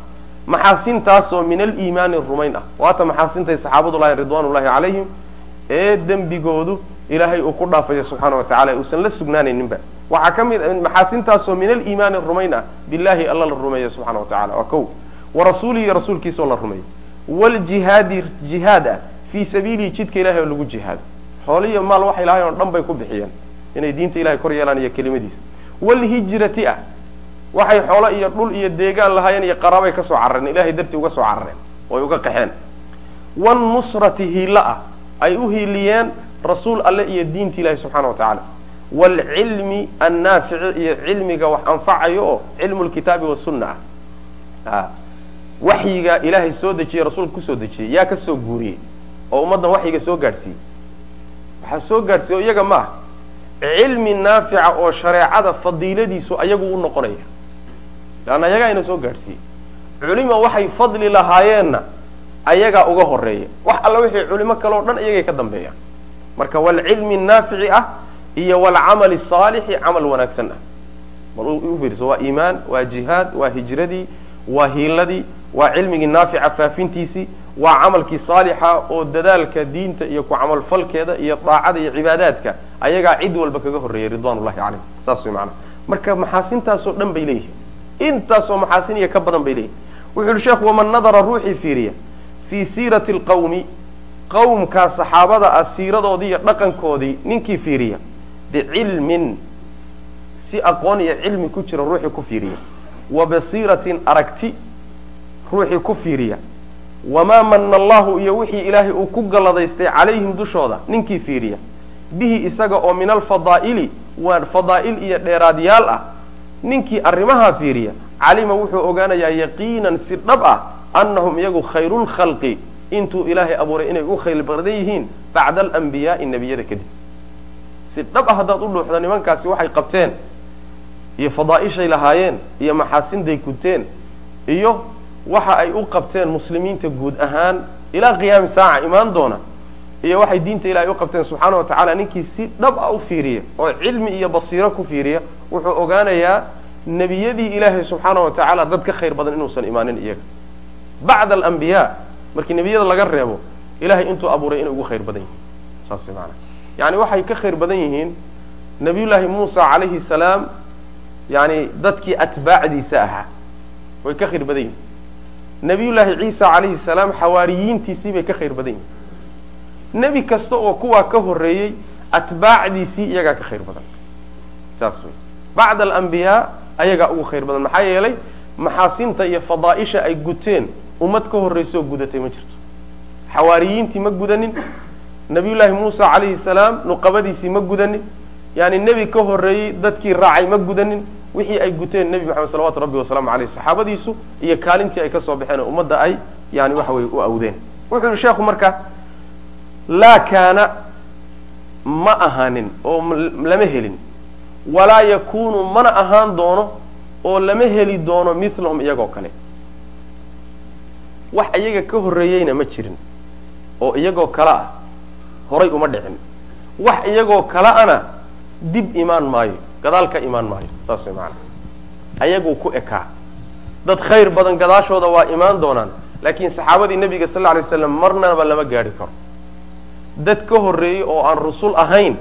Maxaasintaasoo min aliimaani rumayn ah. Waata maxaasintay saxaabadu lahayn ridwaanullahi calayhim ee dembigoodu ilaahay uu ku dhaafayo subxaana wa tacala uusan la sugnaanayninba. Waxaa ka mid maxaasintaasoo min aliimaani rumayn ah billahi alla la rumeeyo subxana wa tacala waa kow wa rasuulihi rasuulkiisoo la rumeeyo wljihaadi jihaad ah fii sabiilihi jidka ilahay oo lagu jihaado xooliyo maal waxay lahayn oo dhan bay ku bixiyeen. Inay diinta ilahay kor yeelaan iyo kelimadiisa. Wlhijrati ah waxay xoolo iyo dhul iyo deegaan lahaayeen iyo qaraabay ka soo carareen. Ilahay dartii uga soo carareen oy uga qaxeen. Wannusrati hiilo ah ay u hiiliyeen rasuul alle iyo diinta ilahi subxana wa tacaala. Waalcilmi annaafici iyo cilmiga wax anfacayo oo cilmu lkitaabi wasunna ah waxyiga ilaahay soo dejiyey rasuulka ku soo dejiyey yaa ka soo guuriyey oo ummaddan waxyiga soo gaadhsiiyey. Waxaa soo gaadhsiiye o iyaga ma ah cilmi naafica oo shareecada fadiiladiisu ayagu u noqonaya. Leanna ayagaa ina soo gaadhsiiyey. Culima waxay fadli lahaayeenna ayagaa uga horreeya wax alla wixii culimo kaleo dhan iyagay ka dambeeyaan. Marka walcilmi naafici ah iyo walcamali saalixi camal wanaagsan ah. Bal u fiirso waa iimaan waa jihaad waa hijradii waa hiiladii waa cilmigii naafica faafintiisii waa camalkii saalixa oo dadaalka diinta iyo ku camalfalkeeda iyo daacada iyo cibaadaadka ayagaa cid walba kaga horreeyay ridwan ullahi calayh saas way maanaa marka maxaasintaasoo dhan bay leeyihiin intaasoo maxaasin iyo ka badan bay leeyihiin wuxu uhi sheekhu waman nadara ruuxii fiiriya fii siirati lqawmi. Qawmkaa saxaabada ah siiradoodii iyo dhaqankoodii ninkii fiiriya bicilmin si aqoon iyo cilmi ku jira ruuxii ku fiiriya wa basiiratin aragti ruuxii ku fiiriya. Wamaa mana allahu iyo wixii ilaahay uu ku galladaystay calayhim dushooda ninkii fiiriya. Bihi isaga oo min alfadaa'ili waa fadaa'il iyo dheeraadyaal ah. Ninkii arrimahaa fiiriya calima wuxuu ogaanayaa yaqiinan si dhab ah annahum iyagu khayrulkhalqi intuu ilaahay abuuray inay u khayr badan yihiin bacda alambiyaai nebiyada kadib. Si dhab ah haddaad u dhuuxdo nimankaasi waxay qabteen iyo fadaa'ishay lahaayeen iyo maxaasinday guteen iyo waxa ay u qabteen muslimiinta guud ahaan ilaa qiyaami saaca imaan doona iyo waxay diinta ilahay u qabteen subxaana wa tacaala. Ninkii si dhab ah u fiiriya oo cilmi iyo basiiro ku fiiriya wuxuu ogaanayaa nebiyadii ilaahay subxaana wa tacaala dad ka khayr badan inuusan imaanin iyaga. Bacda alambiyaa markii nebiyada laga reebo ilahay intuu abuuray inay ugu khayr badan yihiin. Saas maana yani waxay ka khayr badan yihiin nabiyullaahi muusa calayhi salaam yani dadkii atbaacdiisa ahaa way ka khayr badan yihiin nabiyullaahi ciisa calayhi salaam xawaariyiintiisii bay ka khayr badan yihiin. Nebi kasta oo kuwaa ka horreeyey atbaacdiisii iyagaa ka khayr badan. Saas wey bacda alambiyaa ayagaa ugu khayr badan. Maxaa yeelay maxaasinta iyo fadaa'isha ay guteen ummad ka horrayso oo gudatay ma jirto. Xawaariyiintii ma gudanin. Nabiyullaahi muusa calayhi salaam nuqabadiisii ma gudanin. Yani nebi ka horreeyey dadkii raacay ma gudanin wixii ay guteen nebi maxamed salawatu rabbi wasalaamu aleyh saxaabadiisu iyo kaalintii ay ka soo baxeen oo ummadda ay yani waxa weye u awdeen. Wuxuu yihi sheekhu marka laa kaana ma ahaanin oo lama helin. Walaa yakuunu mana ahaan doono oo lama heli doono milahum iyagoo kale. Wax iyaga ka horreeyeyna ma jirin oo iyagoo kale ah horay uma dhicin. Wax iyagoo kale ana dib imaan maayo gadaal ka imaan maayo saas way macanaa ayaguu ku ekaa. Dad khayr badan gadaashooda waa imaan doonaan laakiin saxaabadii nebiga sal alay waslam marnaba lama gaadhi karo. Dad ka horreeyey oo aan rusul ahayn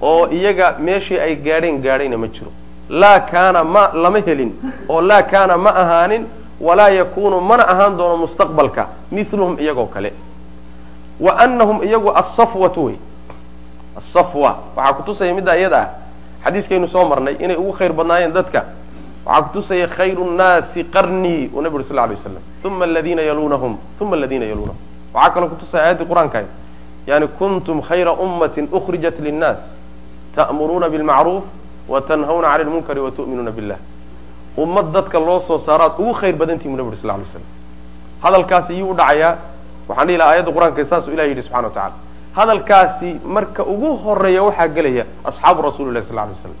oo iyaga meeshii ay gaadheen gaadhayna ma jiro. Laa kaana ma lama helin oo laa kaana ma ahaanin walaa yakuunu mana ahaan doono mustaqbalka miluhum iyagoo kale. Wa anahum iyagu asafwatu wey asafwa waxaa kutusaya middaa iyada ah xadiiskaynu soo marnay inay ugu khayr badnaayeen dadka. Waxaa kutusaya khayru nnaasi qarnii uu nabi uri sal lay waslam uma aladiina yalunahum uma aladiina yalunahum waxaa kaloo kutusaya aayaddii qur'aanka yani kuntum khayra ummatin ukhrijat linnaas ta'muruuna bilmacruuf wa tanhawna cani lmunkari wa tu'minuuna billah. Ummad dadka loo soo saaraad ugu khayr badantihi bu nabi uri sal lay slam hadalkaasi iyuu u dhacayaa waxaan dhihi laha ayadda qur'aanka saasuu ilah yidhi subxana wa tacala hadalkaasi marka ugu horreeya waxaa gelaya asxaabu rasuli lahi sal lay slam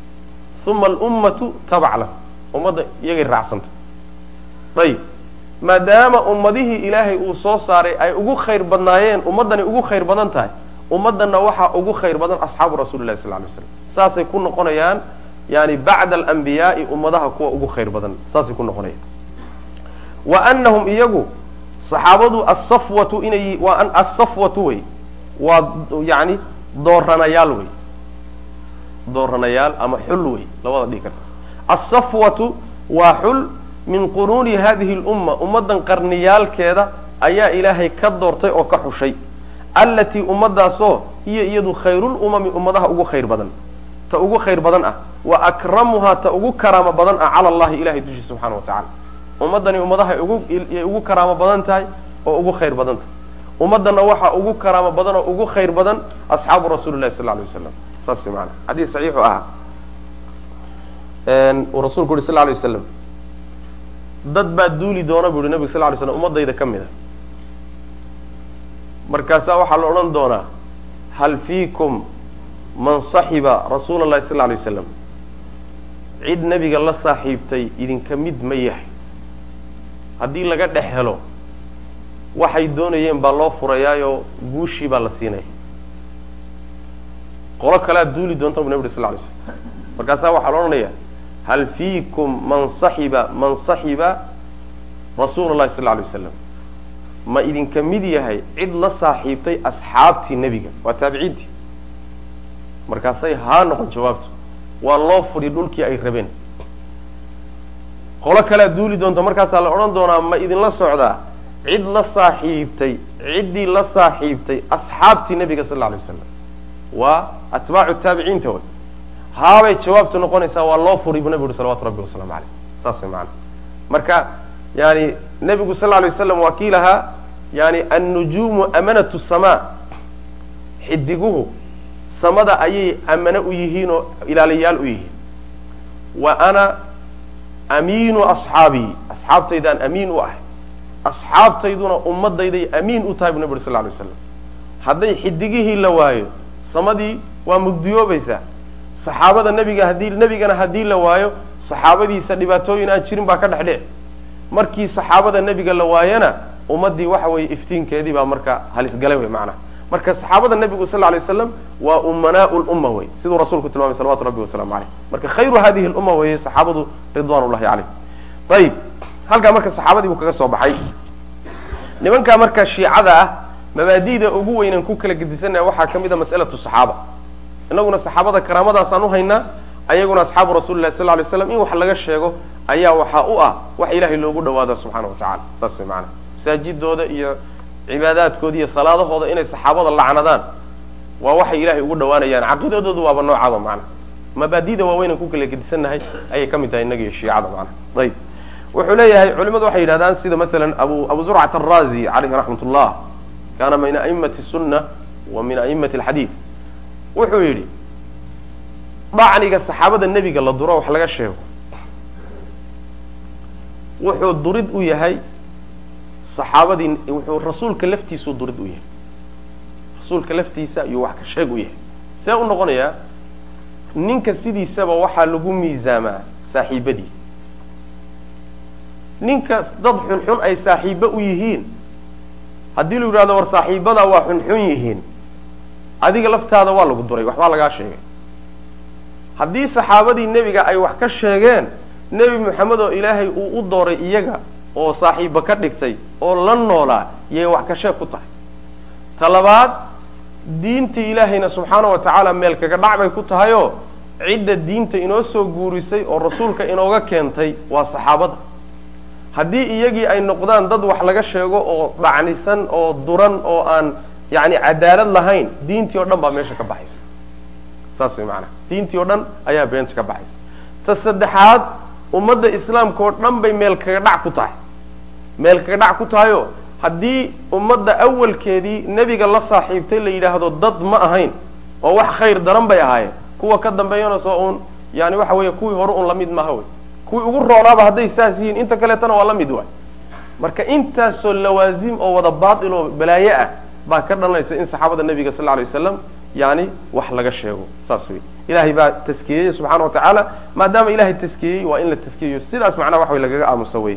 uma alummatu tabac lah ummadda iyagay raacsanta. Ayib. Maadaama ummadihii ilaahay uu soo saaray ay ugu khayr badnaayeen ummaddani ugu khayr badan tahay ummaddanna waxaa ugu khayr badan asxaabu rasuli lahi sal lay slam saasay ku noqonayaan yani bacda alambiyaai ummadaha kuwa ugu khayr badan. Saasay ku noqonayaan. Wa anahum iyagu saxaabadu asafwatu inay asafwatu wey waa yani dooranayaal wey. Dooranayaal ama xul wey labada dhigi karta. Asafwatu waa xul min quruuni hadihi lumma ummaddan qarniyaalkeeda ayaa ilaahay ka doortay oo ka xushay. Allatii ummadaasoo hiya iyadu khayrulumami ummadaha ugu khayr badan. Ta ugu khayr badan ah. Wa akramuhaa ta ugu karaamo badan ah cala allahi ilahay dushiisa subxana wa tacala ummaddani ummadahay uguay ugu karaamo badan tahay oo ugu khayr badan tahay ummaddanna waxaa ugu karaamo badan oo ugu khayr badan asxaabu rasuuli lahi sal lay waslam saas maana xadiis saxiixu ahaa. Uu rasulku uhi sal lay waslam dad baa duuli doona bu uhi nabig sal lay slam ummadayda ka mid a markaasaa waxaa la odhan doonaa hal fiikum man saxiba rasuula llahi sal lay waslam cid nebiga la saaxiibtay idinka mid ma yahay. Haddii laga dhex helo waxay doonayeen baa loo furayaayoo guushii baa la siinaya qolo kalea duuli doonta bu nabig sal lay slam markaasaa waxaa la odhanaya hal fiikum man saxiba man saxiba rasuula llahi sal lay waslam ma idinka mid yahay cid la saaxiibtay asxaabtii nebiga waa taabiciintii. Markaasay haa noqon jawaabtu waa loo fudhi dhulkii ay rabeen. Qolo kalea duuli doonta markaasaa la odhan doonaa ma idinla socdaa cid la saaxiibtay ciddii la saaxiibtay asxaabtii nebiga sal lla alay wasalam waa atbaacu taabiciinta way haabay jawaabtu noqonaysaa waa loo furi buu nebigu uhi salawatu rabbi wasalaamu caleyh saas way maana marka yani nebigu sal alay waslam waa kii lahaa yani annujuumu amanatu samaa. Xidiguhu samada ayay amano u yihiin oo ilaaliyaal u yihiin. Wa ana amiinu asxaabii asxaabtaydaan amiin u ahay asxaabtayduna ummadayday amiin u tahay bu uri sal lay waslam hadday xidigihii la waayo samadii waa mugdiyoobaysaa. Saxaabada nebiga haddii nebigana haddii la waayo saxaabadiisa dhibaatooyin aan jirin baa ka dhex dhici. Markii saxaabada nebiga la waayana ummaddii waxa weeye iftiinkeedii baa marka halisgalay wey macnaha. Marka saxaabada nebigu sal lay waslam waa umanaau lumma wey siduu rasuulku tilmaamay salawatu rabbi wasalamu caleyh marka khayru hadihi lumma weeye saxaabadu ridwan caleyh ayib halkaa marka saxaabadii buu kaga soo baxay. Nimankaa marka shiicada ah mabaadi'da ugu weynan ku kala gedisanaya waxaa ka mid a mas'alatu saxaaba. Inaguna saxaabada karaamadaasaan u haynaa ayaguna asxaabu rasuli lahi sal lay slam in wax laga sheego ayaa waxaa u ah wax ilaahay loogu dhawaada subxaana wa tacala saas way maanaa masaajidooda iyo cibaadaadkooda iyo salaadahooda inay saxaabada lacnadaan waa waxay ilaahay ugu dhawaanayaan caqiidadoodu waaba noocaaba macna. Mabaadida waaweynan ku kala gedisannahay ayay ka mid tahay innaga iyo shiicada macna. Ayib wuxuu leeyahay culimadu waxay yidhahdaan sida masalan abu zurcat arazi caleyhi raxmat ullah kaana min a'imati sunna wa min a'imati alxadiid wuxuu yidhi dacniga saxaabada nebiga la duro wax laga sheego. Wuxuu durid u yahay saxaabadii wuxuu rasuulka laftiisuu durid u yahay. Rasuulka laftiisa ayuu wax ka sheeg u yahay. See u noqonayaa ninka sidiisaba waxaa lagu miisaamaa saaxiibadii ninka dad xunxun ay saaxiibo u yihiin. Haddii lu yidhahdo war saaxiibadaa waa xunxun yihiin adiga laftaada waa lagu duray waxbaa lagaa sheegay. Haddii saxaabadii nebiga ay wax ka sheegeen nebi moxamed oo ilaahay uu u dooray iyaga oo saaxiibo ka dhigtay oo la noolaa yay wax ka sheeg ku tahay. Ta labaad diintii ilaahayna subxaana wa tacaala meel kaga dhac bay ku tahayoo cidda diinta inoo soo guurisay oo rasuulka inooga keentay waa saxaabada haddii iyagii ay noqdaan dad wax laga sheego oo dhacnisan oo duran oo aan yani cadaalad lahayn diintii oo dhan baa meesha ka baxaysa. Saas way maanaa diintii oo dhan ayaa beenta ka baxaysa. Ta saddexaad ummadda islaamka oo dhan bay meel kaga dhac ku tahay. Meel kaga dhac ku tahayo haddii ummadda awalkeedii nebiga la saaxiibtay la yidhaahdo dad ma ahayn oo wax khayr daran bay ahaayeen. Kuwa ka dambeeyana soo uun yani waxa weeye kuwii hore un la mid maaha wey kuwii ugu roonaaba hadday saas yihiin inta kaleetana waa la mid waay. Marka intaasoo lawaasim oo wada baatil oo balaaye ah baa ka dhalanaysa in saxaabada nebiga sal alay waslam yani wax laga sheego saas wey ilahay baa taskiyeyey subxana wa tacaala maadaama ilahay taskiyeyey waa in la taskiyeyo sidaas macnaha wax lagaga aamusa wey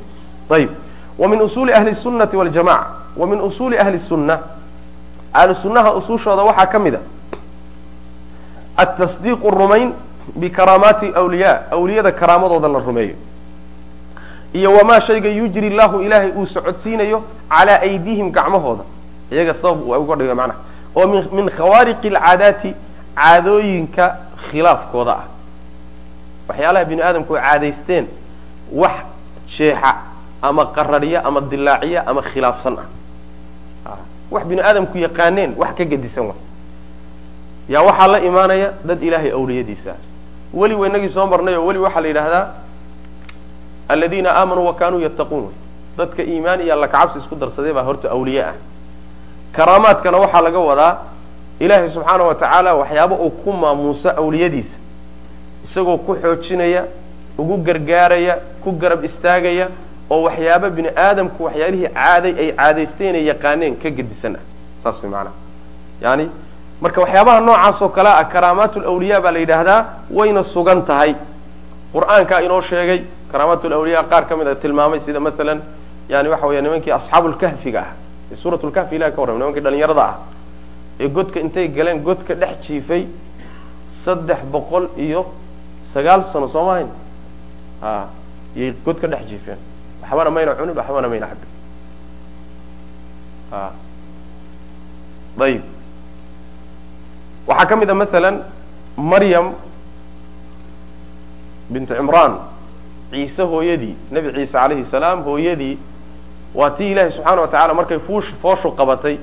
ayib wa min usuuli ahli sunati waljamaca wa min usuuli ahli sunna. Ahlu usuushooda waxaa ka mid a. Atasdiiqu rumayn bikaraamaati awliya awliyada karaamadooda la rumeeyo. Iyo wamaa shayga yujri llahu ilaahay uu socodsiinayo calaa aydihim gacmahooda. Iyaga sabab uga dhiga macnaha. Oo min khawaariqi alcaadaati caadooyinka khilaafkooda ah. Waxyaalaha bini aadamku ay caadaysteen wax sheexa ama qararhya ama dilaaciya ama khilaafsan ah. Wax bini aadamku yaqaaneen wax ka gedisan yaa waxaa la imaanaya dad ilaahay awliyadiisa weli wa inagii soo marnay oo weli waxaa la yidhaahdaa aladiina aamanuu wa kanuu yattaquun. Wey dadka iimaan iyo alla kacabsi isku darsaday baa horta awliye ah. Karaamaadkana waxaa laga wadaa ilaahay subxaana wa tacaala waxyaaba uu ku maamuuso awliyadiisa. Isagoo ku xoojinaya ugu gargaaraya ku garab istaagaya oo waxyaaba bini aadamku waxyaalihii caaday ay caadaysteen ay yaqaaneen ka gedisan ah. Saas way maanaa yani marka waxyaabaha noocaas oo kale ah karaamaat lawliya baa la yidhaahdaa wayna sugan tahay. Qur'aankaa inoo sheegay karaamaat lawliya qaar ka mid a tilmaamay sida maalan yani waxa weya nimankii asxaabulkahfiga ah ee suurat lkahfi ilahi ka warramay nimankii dhalinyarada ah ee godka intay galeen godka dhex jiifay saddex boqol iyo sagaal sano soo mahayn a yay god ka dhex jiifeen. Waxbana mayna cunin waxbana mayna cabin. A ayib waxaa ka mid a maala maryam bint cimraan. Ciise hooyadii nebi ciise calayhi salaam hooyadii waa tii ilaahi subxaana wa tacala markay fooshu qabatay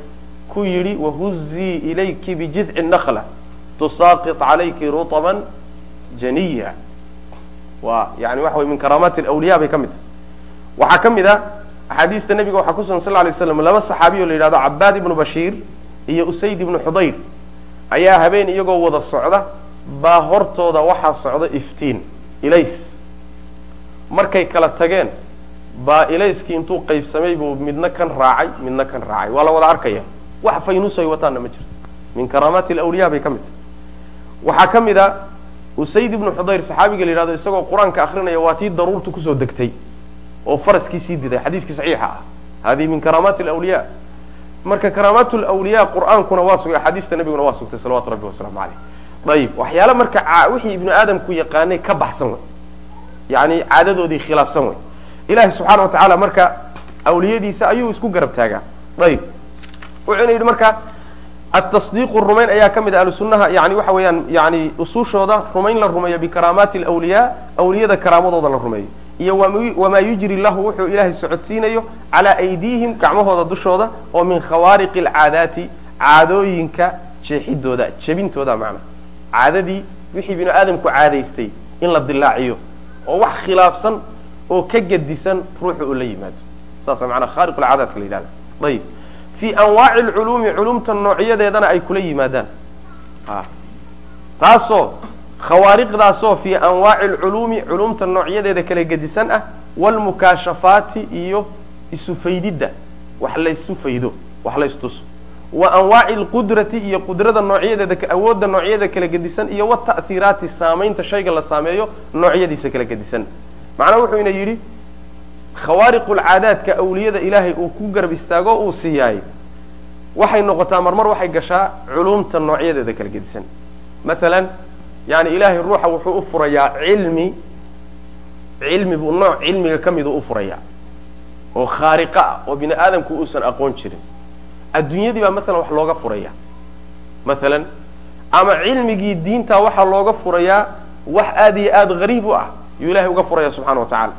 ku yidhi wahuzii ilayki bijidci nakla tusaaqit calayki rutaban janiya. Waa yani waxa way min karaamaati alawliya bay ka mid tahay. Waxaa ka mid a axaadiista nebiga waxaa kusugan sal lay slam laba saxaabiy o la yidhahdo cabaad ibnu bashiir iyo usayd ibnu xudayr ayaa habeen iyagoo wada socda baa hortooda waxaa socda iftiin ilays. Markay kala tageen baa ilayskii intuu qaybsamay buu midna kan raacay midna kan raacay. Waa la wada arkaya. Wax faynuus ay wataanna ma jirto. Min karaamaati alawliya bay ka mid tahay. Waxaa ka mid a usayd ibnu xudayr saxaabiga la yidhahdo isagoo qur'aanka akrinaya waa tii daruurtu ku soo degtay oo faraskii sii diday. Xadiiskii saxiixa ah. Hadihi min karaamaati alawliya marka karaamaat lawliya qur'aankuna waa sugay axaadiista nabiguna waa sugtay salawatu rabbi wasalaamu caleyh ayib waxyaale marka wixii ibnu aadamku yaqaanay ka baxsan wey yani caadadoodii khilaafsan wey ilahi subxaana wa tacaala marka awliyadiisa ayuu isku garab taagaa. Ayib wuxuuna yidhi marka atasdiiqu rumayn ayaa ka mid a ahlu sunnaha yani waxa weeyaan yani usuushooda rumayn la rumeeyo bikaraamaati alawliya awliyada karaamadooda la rumeeyo iyo wamaa yujri lahu wuxuu ilaahay socodsiinayo calaa aydiihim gacmahooda dushooda oo min khawaariqi alcaadaati caadooyinka jeexidooda jebintooda macna. Caadadii wixii binu aadamku caadaystay in la dilaaciyo oo wax khilaafsan oo ka gedisan ruuxu uu la yimaado. Saasa manaa khaariq alcaadaadka la yidhahda ayib fii anwaaci alculuumi culumta noocyadeedana ay kula yimaadaan. Taasoo khawaariqdaasoo fii anwaaci alculuumi culumta noocyadeeda kala gedisan ah waalmukaashafaati iyo isufaydidda. Wax laysu faydo wax laystuso wa anwaaci alqudrati iyo qudrada noocyadeeda awoodda noocyada kala gedisan iyo wa ta'hiiraati saamaynta shayga la saameeyo noocyadiisa kala gedisan. Macnaha wuxuu ina yidhi khawaariqulcaadaadka awliyada ilaahay uu ku garab istaago uu siiyaay waxay noqotaa marmar waxay gashaa culumta noocyadeeda kala gedisan. Maalan yani ilaahay ruuxa wuxuu u furayaa cilmi cilmi buu nooc cilmiga ka miduu u furayaa oo khaariqa ah oo bini aadamku uusan aqoon jirin. Adduunyadii baa maalan wax looga furaya maalan ama cilmigii diinta waxaa looga furayaa wax aad iyo aada hariib u ah yuu ilahay uga furaya subxana wa tacaala.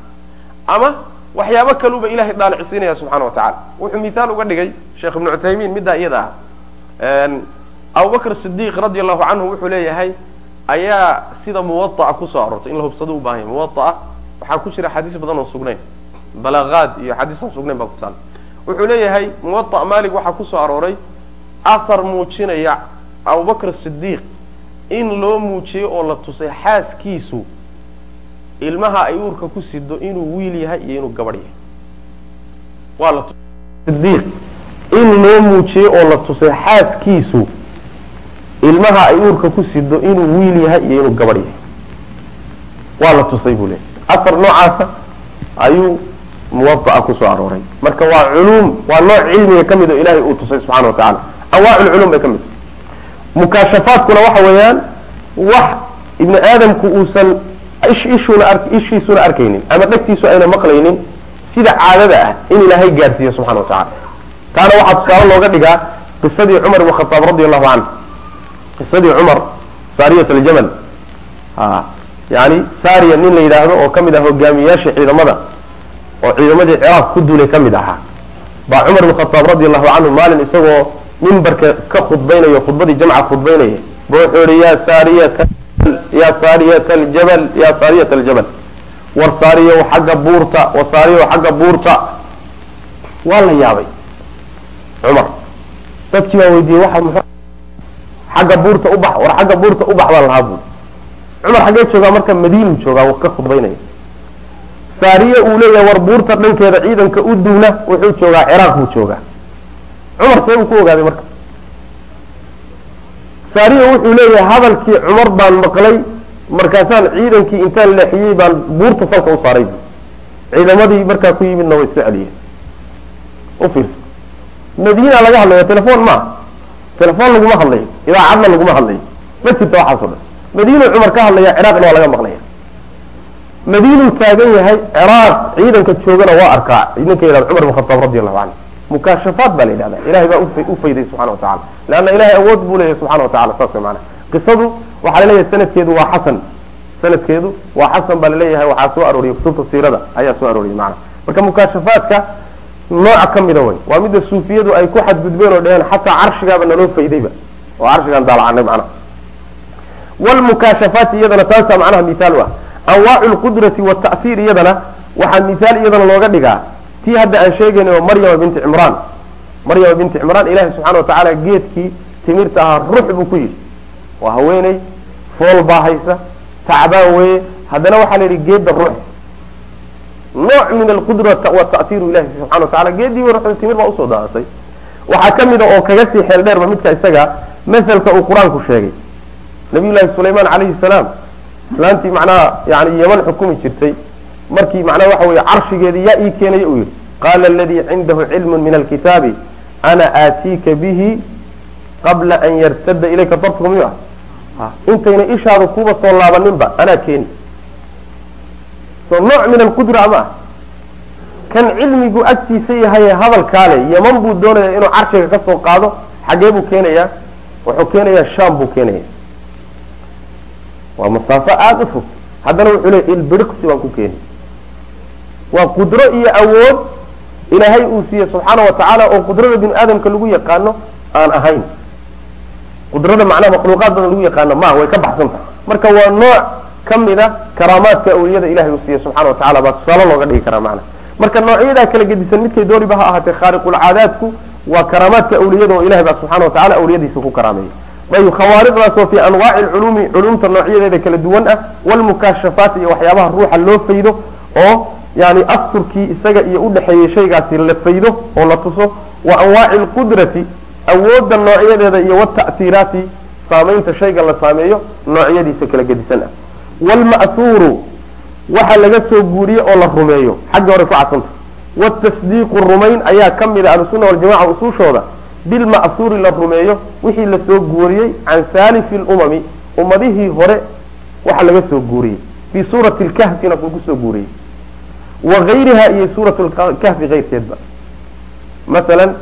Ama waxyaabo kaluba ilahay dhaalicisinaya subxana wa tacala wuxuu mithaal uga dhigay sheekh ibnu cuthaymiin middaa iyada ah. Abubakr sidiiq radi allahu canhu wuxuu leeyahay ayaa sida muwaaa ku soo aroortay in la hubsado u baahan yahy muwaaa waxaa ku jira xadiis badan oo sugnayn. Balaqaad iyo xadiis sugnayn baa ku taala wuxuu leeyahay muwaaa malig waxaa ku soo arooray ahar muujinaya abubakr sidiiq in loo muujiyey oo la tusay xaaskiisu ilmaha ay uurka ku sido inuu wiil yahay iyo inuu gabadh yahay. Waa la sidiiq in loo muujiyey oo la tusay xaaskiisu ilmaha ay uurka ku sido inuu wiil yahay iyo inuu gabadh yahay. Waa la tusay buu leeyahy afar noocaasa ayuu muwaaa ku soo arooray. Marka waa culuum waa nooc cilmiga ka mid oo ilahay uu tusay subxana wa tacala bay ka mid mukaashafaadkuna waxa weeyaan wax ibni aadamku uusan ishiisuna arkaynin ama dhegtiisu ayna maqlaynin sida caadada ah in ilaahay gaarsiiyo subxana wa tacala taana waxaa tusaale looga dhigaa qisadii cumar ibn khataab radi allahu canhu qisadii cumar saariyat aljamal yani saariya nin la yidhaahdo oo ka mid ah hogaamiyayaasha ciidamada oo ciidamadii ciraaq ku duulay ka mid ahaa baa cumar ibn khataab radi allahu canhu maalin isagoo mimbarka ka khudbaynayo khudbadii jamca khudbaynaya ba wuxuu yihi ya saariyata ya saariyata aljabal ya saariyata aljabal war saariyow xagga buurta war saariyow xagga buurta. Waa la yaabay cumar dadkii baa weydiiyey waxa xagga buurta ubax war xagga buurta ubax baa lahaa buuri cumar xaggee joogaa marka madiinu joogaa ka khudbaynaya saariye uu leeyahay war buurta dhankeeda ciidanka u duuna wuxuu joogaa ciraaq buu joogaa. Cumar see buu ku ogaaday marka. Saariya wuxuu leeyahay hadalkii cumar baan maqlay markaasaan ciidankii intaan leexiyey baan buurta salka u saaray. Ciidamadii markaa ku yimidna way iska celiyeen. U fiirsa madiina laga hadlaya telefon maaha telefon laguma hadlayo idaacadna laguma hadlayo. Ma jirta waxaasoo dhan. Madiinuu cumar ka hadlaya ciraaqna waa laga maqlaya. Madiinuu taagan yahay ciraaq ciidanka joogana waa arkaa. Ninka yidhahda cumar bin khataab radi allahu canhu mukaashafaat baa la yidhahda ilahay baa u fayday subxana wa tacala leanna ilahay awood buu leeyahay subxana wa tacala saas way maanaa qisadu waxaa la leeyahay sanadkeedu waa xasan. Sanadkeedu waa xasan baa la leeyahay waxaa soo arooriyay kutubta siirada ayaa soo arooriyay macana marka mukaashafaadka nooca ka mida way. Waa midda suufiyadu ay ku xadgudbeen oo dheheen xataa carshigaaba naloo faydayba. Oo carshigaan daalacanay macnaha wlmukaashafaati iyadana taasaa macnaha mihaal u ah anwaacu lqudrati wata'hiir iyadana waxaa mihaal iyadana looga dhigaa. Tii hadda aan sheegayna oo maryama binti cimraan. Maryama binti cimraan ilahi subxana wa tacaala geedkii timirta ahaa ruux buu ku yidhi. Waa haweeney fool baa haysa tacbaan weeye. Haddana waxaa la yidhi geedda ruux nooc min alqudra wata'hiiru ilahi subxana wa tacala geeddii ruuxda timir baa u soo daadasay waxaa ka mida oo kaga sii xeel dheerba midka isaga masalka uu qur'aanku sheegay. Nabiy llaahi calayhi salaam islaantii macnaha yani yeman xukumi jirtay. Markii macnaha waxa weye carshigeedii yaa ii keenaya uu yidhi qaala aladii cindahu cilmu min alkitaabi ana aatiika bihi qabla an yartada ilayka darfuka miyu ah intayna ishaadu kuba soo laabaninba anaa keeni so nooc min alqudra ama ah kan cilmigu agtiisa yahaye hadalkaale yeman buu doonaya inuu carshiga ka soo qaado xaggee buu keenayaa wuxuu keenayaa sham buu keenaya waa masaafo aada u fog. Haddana wuxuu leey ilbiriqsi baan ku keeni waa qudro iyo awood ilaahay uu siiyey subxaana wa tacaala oo qudrada bini aadamka lagu yaqaano aan ahayn. Qudrada macnaha makhluuqaad badan lagu yaqaano maaha way ka baxsan tahay. Marka waa nooc ka mid a karaamaadka awliyada ilahay uu siiyey subxana wa tacala baa tusaale looga dhigi karaa macnaha marka noocyadaa kala gedisan midkay dooniba ha ahaatee khaariqulcaadaadku waa karaamaadka awliyada oo ilahay baa subxana wa tacala awliyadiisa ku karaameeyay ayb khawaariqdaas oo fi anwaaci lculuumi culumta noocyadeeda kala duwan ah walmukaashafaat iyo waxyaabaha ruuxa loo faydo oo yani asturkii isaga iyo udhexeeyey shaygaasi la faydo oo la tuso wa anwaaci lqudrati awoodda noocyadeeda iyo wata'hiiraati saamaynta shayga la saameeyo noocyadiisa kala gedisan ah waalma'huuru waxa laga soo guuriye oo la rumeeyo. xagga hore ku cadsanta watasdiiqu rumayn ayaa ka mid a ahlusunna waljamaca usuushooda bilma'huuri la rumeeyo wixii la soo guuriyey can saalifi lumami ummadihii hore waxa laga soo guuriyey. fii suurati lkahfina kuu ku soo guuriyey. wa gayriha iyo suurat lkahfi keyrkeedba masalan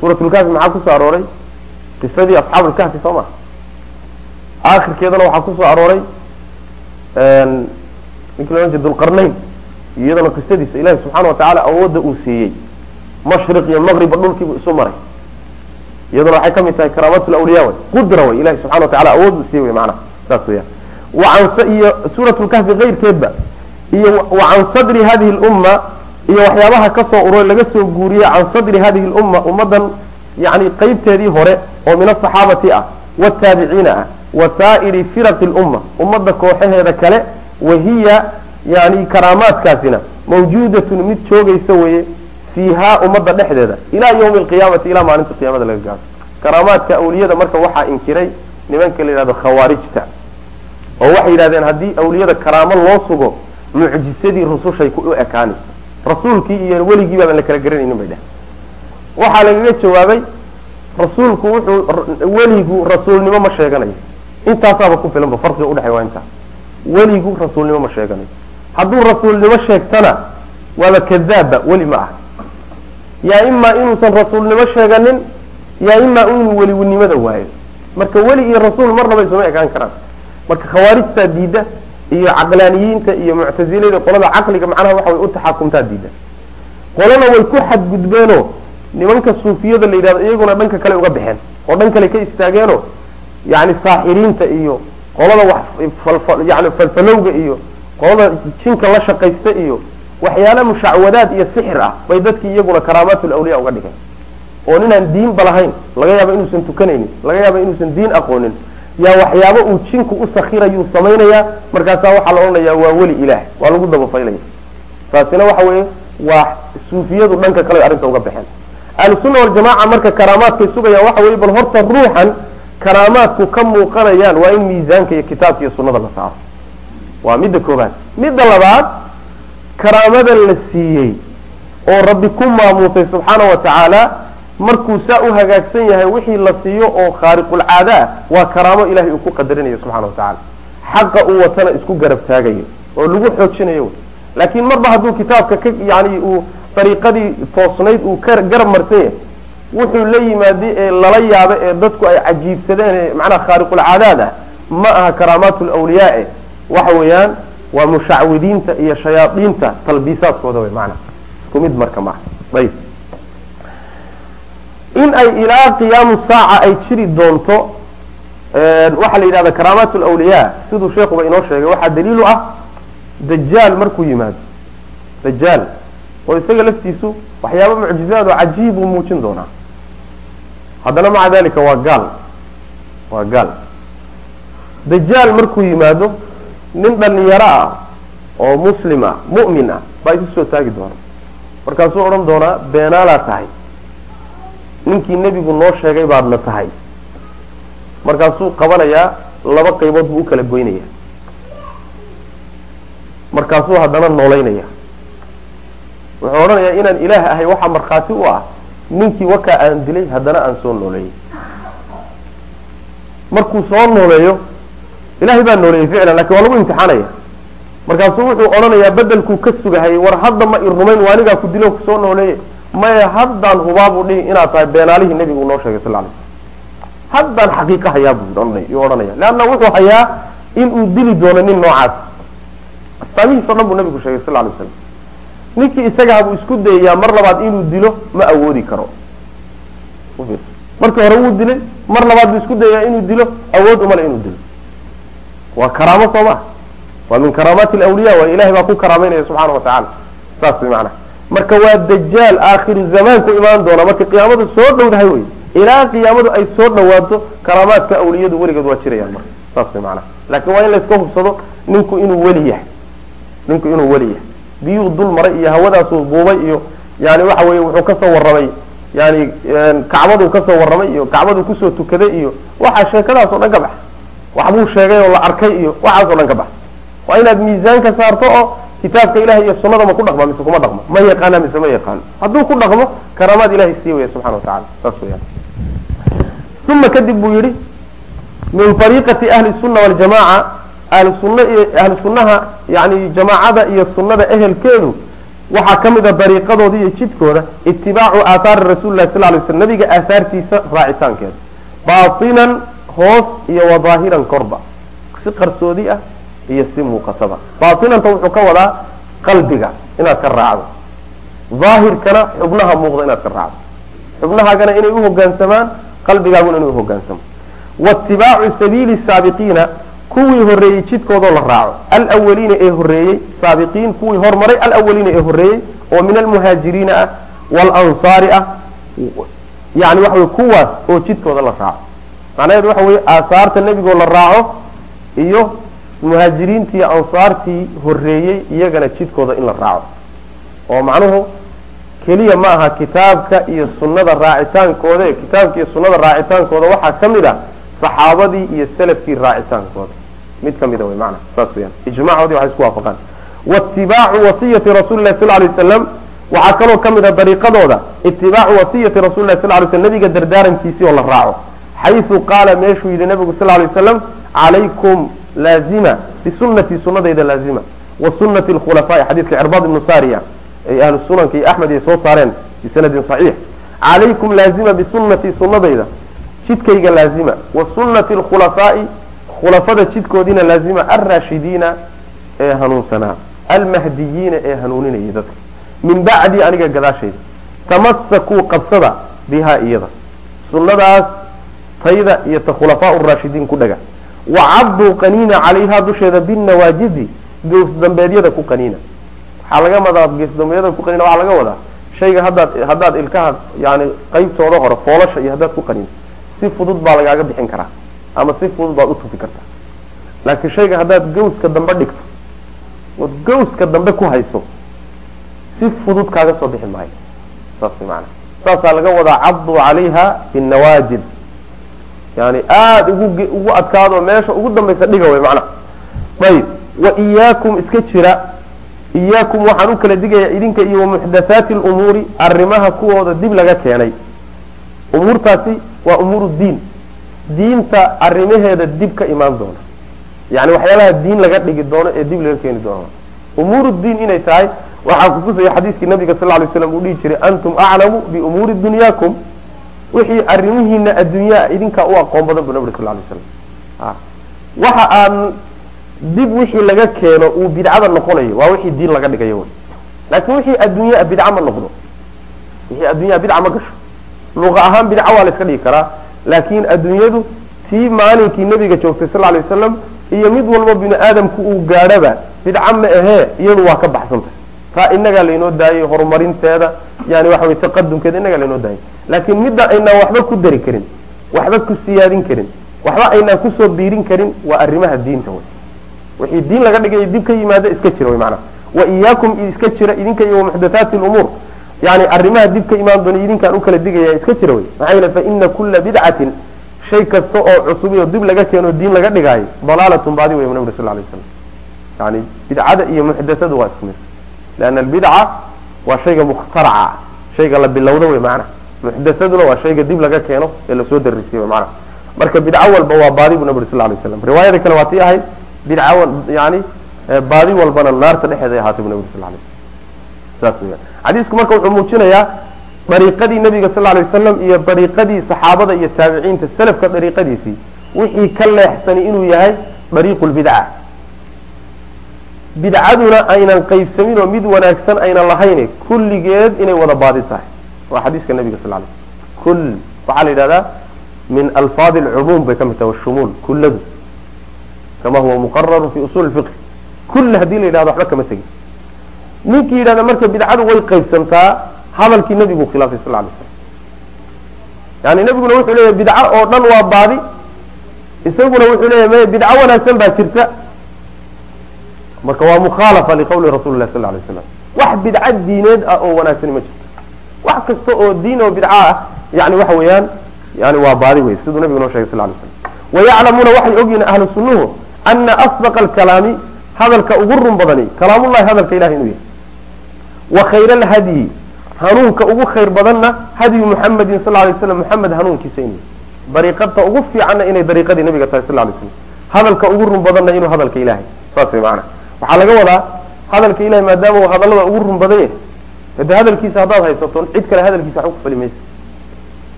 suurat lkahfi maxaa ku soo arooray qisadii asxaabu lkahfi soo maa aakhirkeedana waxaa ku soo arooray jira dulqarnayn iyadana qisadiisa ilahi subxaana wa tacaala awoodda uu siiyey. Mashriq iyo maqribba dhulkiibu isu maray. Iyaduna waxay ka mid tahay karaamat lawliya way qudra way ilahi subxana wa tacala awood uu siiyey wy macnaha saas weyaan wacan iyo suurat lkahfi keyrkeedba iyo wa can sadri hadihi lumma iyo waxyaabaha ka soo uroy laga soo guuriye can sadri hadihi lumma ummadan yani qeybteedii hore oo min asaxaabati ah wataabiciina ah wa saa'iri firaqi lumma ummadda kooxaheeda kale wahiya yani karaamaadkaasina mawjuudatun mid joogaysa weye fiihaa ummadda dhexdeeda ilaa yawmi alqiyaamati ilaa maalinta qiyaamada laga gaaro. Karaamaadka awliyada marka waxaa inkiray nimanka la yidhahdo khawaarijta oo waxay yidhahdeen haddii awliyada karaamo loo sugo mucjisadii rusushay ku ekaanayso rasuulkii iyo weligii baaban la kala garanaynin bay dheh waxaa lagaga jawaabay rasuulku wuxuu weligu rasuulnimo ma sheeganayo intaasaaba ku filanba farqiga udhexey waa intaas. Weligu rasuulnimo ma sheeganayo hadduu rasuulnimo sheegtana waaba kadaabba weli ma aha. Yaa imaa inuusan rasuulnimo sheeganin yaa imaa inuu weliwnimada waayo. Marka weli iyo rasuul marnaba isuma ekaan karaan. Marka khawaarijtaa diida iyo caqlaaniyiinta iyo muctasilada qolada caqliga macnaha waxa way u taxaakumtaa diida. Qolana way ku xadgudbeenoo nimanka suufiyada la yidhahdo iyaguna dhanka kale uga baxeen oo dhan kale ka istaageenoo yani saaxiriinta iyo qolada yani falfalowga iyo qolada jinka la shaqaysta iyo waxyaala mushacwadaad iyo sixir ah bay dadkii iyaguna karaamaatul awliya uga dhigeen. Oo ninaan diinba lahayn laga yaaba inuusan tukanaynin laga yaaba inuusan diin aqoonin yaa waxyaabo uu jinku u sakhirayuu samaynayaa markaasaa waxaa la odhanayaa waa weli ilaah waa lagu dabafaylaya taasina waxa weeye waa suufiyadu dhanka kale arrinta uga baxeen ahlusunna waljamaca marka karaamaadkay sugayaan waxa weye bal horta ruuxan karaamaadku ka muuqanayaan waa in miisaanka iyo kitaabka iyo sunnada la saaro. Waa midda koobaad midda labaad karaamada la siiyey oo rabbi ku maamuusay subxaana wa tacaala markuu saa u hagaagsan yahay wixii la siiyo oo khaariqulcaada ah waa karaamo ilahay uu ku qadarinayo subxana wa tacala xaqa uu watana isku garab taagayo oo lagu xoojinayo. Laakiin marba hadduu kitaabka ka yani uu dariiqadii toosnayd uu garab marsan yahay wuxuu la yimaaday ee lala yaaba ee dadku ay cajiibsadeen ee macnaha khaariqulcaadaad ah ma aha karaamaatu lawliyaa waxa weeyaan waa mushacwidiinta iyo shayaadiinta talbiisaadkooda wey maana isku mid marka maaha ayb in ay ilaa qiyaamu saaca ay jiri doonto waxaa la yidhahda karaamaat lawliyaa siduu sheekuba inoo sheegay waxaa daliilu ah dajaal markuu yimaado. Dajaal. Oo isaga laftiisu waxyaaba mucjizaad oo cajiib uu muujin doonaa haddana maca dalika waa gaal waa gaal. Dajaal markuu yimaado nin dhalinyaro ah oo muslim ah mu'min ah baa isu soo taagi doona. Markaasuu odhan doonaa beenaalaa tahay. Ninkii nebigu noo sheegay baadna tahay. Markaasuu qabanayaa laba qaybood buu u kala goynaya markaasuu haddana noolaynaya wuxuu odhanayaa inaan ilaah ahay waxaa markhaati u ah ninkii wakaa aan dilay haddana aan soo nooleeyey. Markuu soo nooleeyo ilahay baa nooleeyey ficlan laakiin waa lagu imtixaanaya. Markaasuu wuxuu odhanayaa bedelkuu ka sugahayay war hadda ma i rumayn waa anigaa ku dilo ku soo nooleeye. Maya haddaan hubaabuu dhihi inaad tahay beenaalihii nebigu noo sheegay sal lay haddaan xaqiiqa hayaa buu odhanaya leanna wuxuu hayaa inuu dili doono nin noocaas. Astaamihiisao dhan buu nabigu sheegay sal lay slam ninkii isagaha buu isku dayayaa mar labaad inuu dilo ma awoodi karo. Markii hore wuu dilay mar labaad buu isku dayayaa inuu dilo awood umale inuu dilo. Waa karaamo soo maa waa min karaamaati lawliya waa ilahay baa ku karaameynaya subxaana wa tacala saas macnaha. Marka waa dajaal aakhiru zamaan ku imaan doona marka qiyaamadu soo dhowdahay wey ilaa qiyaamadu ay soo dhawaato karaamaadka awliyadu weligood waa jirayaan marka. Saas macnaha. Laakiin waa in layska hubsado ninku inuu weli yahay. Ninku inuu weli yahay biyuu dul maray iyo hawadaasuu buubay iyo yani waxa weye wuxuu ka soo warramay yani kacbaduu ka soo warramay iyo kacbaduu ku soo tukaday iyo waxaa sheekadaas o dhan ka bax. Waxbuu sheegay oo la arkay iyo waxaas o dhan ka bax. Waa inaad miisaanka saarto oo kitaabka ilahay iyo sunada ma ku dhaqma mise kuma dhaqmo ma yaqaana mise ma yaqaano hadduu ku dhaqmo karaamaad ilahay sii waya subxana watacala saas weyaan uma kadib buu yihi min ariiqati ahli sunna waljamaca ahlu sunna iyo ahlu sunnaha yani jamaacada iyo sunnada ehelkeedu waxaa ka mid a dariiqadooda iyo jidkooda itibaacu aathaari rasuli lahi sal lay sl nabiga aahaartiisa raacitaankeeda. Baatinan hoos iyo wadaahiran korba. Si qarsoodi ah iyo si muuqataba baatinanta wuxuu ka wadaa qalbiga inaad ka raacdo. Daahirkana xubnaha muuqda inaad ka raacdo. Xubnahaagana inay uhogaansamaan qalbigaaguna inuu uhogaansamo waitibaacu sabiili saabiqiina kuwii horeeyey jidkoodoo la raaco. Alwaliina ee horeeyey saabiqiin kuwii hormaray alawaliina ee horeeyey oo min almuhaajiriina ah walansaari ah yani waxa wey kuwaas oo jidkooda la raaco. Macnaheedu waxa weye aahaarta nebigoo la raaco iyo muhaajiriintii ansaartii horeeyey iyagana jidkooda in la raaco. Oo macnuhu keliya ma aha kitaabka iyo sunnada raacitaankooda kitaabka iyo sunnada raacitaankooda waxaa ka mid a saxaabadii iyo salafkii raacitaankooda mid ka mida wy mana saas weyaan ijmacoodii waxay isku waafaqaan. Waitibaacu wasiyati rasuli lahi sal lay waslam waxaa kaloo ka mid a dariiqadooda itibaacu wasiyati rasuli lahi sal lay slam nabiga dardaarankiisii oo la raaco. Xaysu qaala meeshuu yidhi nabigu sal lay waslam calaykum laazima bisunatii sunadayda laazima wa sunati lkhulafaa'i xadiidka cirbaad ibnu sariya ay ahlu sunanka iyo axmed ay soo saareen bisanadin saxiix. Calaykum laazima bisunatii sunadayda jidkayga laazima wa sunati lkhulafaa'i khulafada jidkoodiina laazima alraashidiina ee hanuunsanaa almahdiyiina ee hanuuninayay dadka. Min bacdi aniga gadaashayda tamasakuu qabsada bihaa iyada. Sunadaas tayda iyo ta khulafaa raashidiin ku dhaga. Wacaduu qaniina calayhaa dusheeda binawaajidi geesdambeedyada ku qaniina. Waxaa laga wadaa geesdambeedyada ku qaniina waxaa laga wadaa shayga haddaad haddaad ilkaha yani qaybtooda hore foolasha iyo haddaad ku qaniino si fudud baa lagaaga bixin karaa ama si fudud baad utufi kartaa. Laakiin shayga haddaad gawska dambe dhigto ood gawska dambe ku hayso si fudud kaaga soo bixi maayo. Saas maana saasaa laga wadaa caduu calayha binawaajid yani aada ugu ugu adkaado meesha ugu dambaysa dhiga way macnaha ayib wa iyaakum iska jira. Iyaakum waxaan u kala digayaa idinka iyo wamuxdathaati lumuuri arrimaha kuwooda dib laga keenay. Umuurtaasi waa umuuru diin diinta arrimaheeda dib ka imaan doona yani waxyaalaha diin laga dhigi doono ee dib laga keeni doono. Umuuru diin inay tahay waxaa kutusaya xadiiskii nabiga sal lay slam uu dhihi jiray antum aclamu biumuuri dunyaakum wixii arrimihiina adduunyaa idinkaa u aqoon badan bu nabig sal lay slam waxa aan dib wixii laga keeno uu bidcada noqonayo waa wixii diin laga dhigayo wy laakiin wixii adduunyaa bidca ma noqdo. Wixii adduunyaa bidca ma gasho. Luqa ahaan bidca waa la iska dhigi karaa laakiin adduunyadu tii maalinkii nabiga joogtay sal lay wasalam iyo mid walba bini aadamku uu gaadhaba bidca ma ahee iyadu waa ka baxsantah taa inagaa laynoo daayay horumarinteeda yani waxa wey taqadumkeeda inagaa laynoo daayay. Laakiin midda aynaan waxba ku dari karin waxba ku siyaadin karin waxba aynaan ku soo biirin karin waa arrimaha diinta wy wixii diin laga dhigay dib ka yimaada iska jira wy manaa wa iyaakum iska jira idinka iyo wamuxdathaati lumuur yani arrimaha dib ka imaan doona idinkaan u kala digaya iska jira wy maxaa yeele faina kula bidcatin shay kasta oo cusub oo dib laga keeno diin laga dhigaayo dalaalatun baadi wey nabig sal lay slam yani bidcada iyo muxdathadu waa isku mid. Albidca waa shayga mukhtaraca shayga la bilowda wey macana muxdathaduna waa shayga dib laga keeno ee la soo darisiye wey macana marka bidco walba waa baadi bu nabig sal lay slam riwaayada kale waa tii ahayd bidca yani baadi walbana naarta dhexeeda ay ahaatay bu nabig sal lay saas weya xadiisku marka wuxuu muujinayaa dariiqadii nabiga sal lay wasalam iyo dariiqadii saxaabada iyo taabiciinta salafka dariiqadiisii wixii ka leexsani inuu yahay dariiqu lbidca bidcaduna aynan qaybsamin oo mid wanaagsan aynan lahayn kulligeed inay wada baadi tahay waa xadiiska nabiga sal lay kul waxaa la yidhahdaa min alfaadi alcumuum bay ka mid tahay washumuul kulladu. Kama huwa muqararu fi usul fiqh kull haddii la yidhahdo waxba kama tegin ninkii yidhahda marka bidcadu way qaybsantaa hadalkii nabigu khilaafay sal lay slam yani nabiguna wuxuu leeyahy bidco oo dhan waa baadi. Isaguna wuxuu leeyahy maya bidco wanaagsan baa jirta. Marka waa mukhaalafa liqawli rasuli lah sal lay slam wax bidco diineed ah oo wanaagsani ma jirto. Wax kasta oo diin oo bidca ah yani waxa weeyaan yani waa baadi wey siduu nabigu noo sal lay slam wayaclamuuna waxay ogyihiin ahlu ana asdaqa alkalaami hadalka ugu run badani kalaamullahi hadalka ilahay inuu yahay wa khayra alhadyi hanuunka ugu khayr badanna hadyu muxamedin sal lay slam muxamed hanuunkiisa yahay dariiqada ugu fiicanna inay dariiqadii nabiga tahay sal lay slam hadalka ugu run badanna inuu hadalka ilahay saas macana waxaa laga wadaa hadalka ilahay maadaama uu hadallada ugu run badan yahay. Hade hadalkiisa haddaad haysato cid kale hadalkiisa waxba ku fali maysa.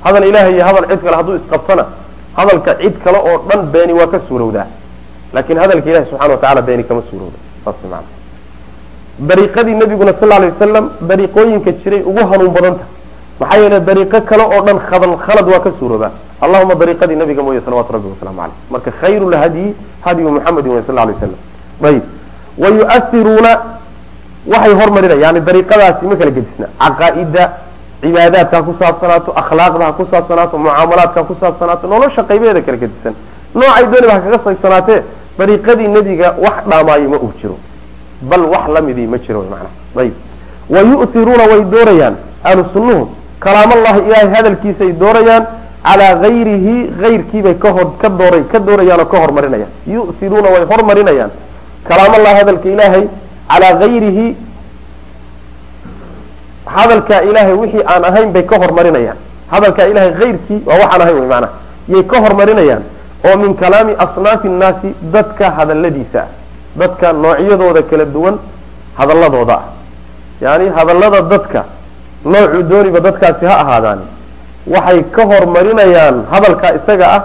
Hadal ilahay iyo hadal cid kale hadduu isqabtana hadalka cid kale oo dhan beeni waa ka suurowdaa. Laakin hadalka ilahi subxana wa tacala beeni kama suurowda. Saas macana dariiqadii nabiguna sal lay wasalam dariiqooyinka jiray ugu hanuun badanta. Maxaa yeele dariiqo kale oo dhan khalad waa ka suuroobaa allahuma dariiqadii nabiga mooye salawatu rabbi wasalaamu caleyh marka khayru lhadyi hadyu muxamedin wey sal lay wasalam ayib. Wa yu'asiruuna waxay hormarinaya yani dariiqadaasi ma kala gedisna caqaa'ida cibaadaadka ha ku saabsanaato akhlaaqda ha ku saabsanaato mucaamalaadka ha ku saabsanaato nolosha qaybeeda kala gedisan. Noocay dooniba ha kaga saysanaatee dariiqadii nebiga wax dhaamaayo ma uu jiro bal wax lamidii ma jiro mana ayib. Wa yu'tiruuna way doorayaan. Ahlu sunnuhu kalaamallahi ilaahay hadalkiisay doorayaan calaa gayrihi gayrkiibay kahor ka dooray ka hormarinayaan. Yu'tiruuna way hormarinayaan. Kalaamallahi hadalka ilaahay calaa gayrihi hadalka ilaahay wixii aan ahayn bay ka hormarinayaan. Hadalka ilahay hayrkii waa waxaan ahayn wy maanaa yay ka hormarinayaan. Oo min kalaami asnaafi nnaasi dadka hadaladiisa dadka noocyadooda kala duwan hadaladooda. Ah yani hadallada dadka noocuu dooniba dadkaasi ha ahaadaani waxay ka hormarinayaan hadalka isaga ah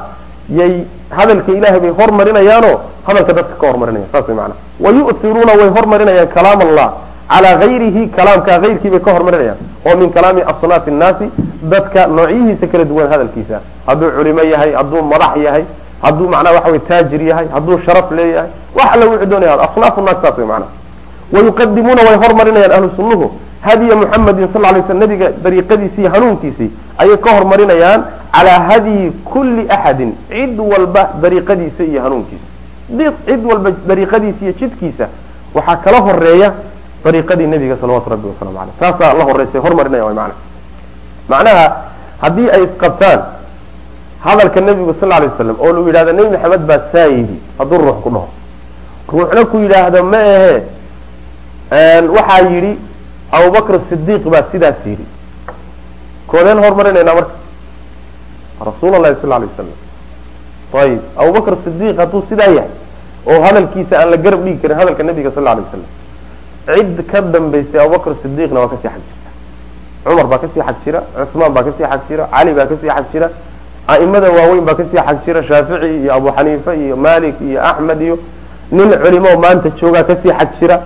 yay hadalka ilahay bay hormarinayaanoo hadalka dadka ka hormarinayaan. Saas way maanaa wa yu'tiruuna way hormarinayaan kalaam allah calaa gayrihi kalaamka hayrkii bay ka hormarinayaan. Oo min kalaami asnaafi nnaasi dadka noocyihiisa kala duwan hadalkiisa. Hadduu culimo yahay hadduu madax yahay hadduu macnaha waxa wey taajir yahay hadduu sharaf leeyahay wax alla wuxuu doonaya asnaafu naas saas way macnaha. Wayuqadimuuna way hormarinayaan ahlu hadiya muxamedin sal lay sl nabiga dariiqadiisii hanuunkiisii ayay ka hormarinayaan calaa hadyi kulli axadin cid walba dariiqadiisa iyo hanuunkiisa. Cid walba dariiqadiisa iyo jidkiisa waxaa kala horreeya dariiqadii nabiga salawatu rabbi wasalamu aleyh taasaa la horeysay hormarinaya way macnaha. Macnaha haddii ay isqabtaan hadalka nabigu sal lay waslam oo lagu yidhahdo nebi maxamed baa saa yidhi hadduu ruux ku dhaho ruuxna ku yidhaahdo ma ahe waxaa yidhi abubakr sidiiq baa sidaas yidhi. Koodeen hormarinaynaa marka. Rasuul allahi sal lay wasalam ayib abubakr sidiiq hadduu sidaa yahay oo hadalkiisa aan la garab dhigi karin hadalka nabiga sal lay wasalam cid ka dambaysay abubakr sidiiqna waa ka sii xag jirta cumar baa ka sii xag jira cusmaan baa ka sii xag jira cali baa ka sii xag jira a'imada waaweyn baa ka sii xag jira shaafici iyo abu xaniifa iyo malik iyo axmed iyo nin culimo maanta joogaa ka sii xag jira.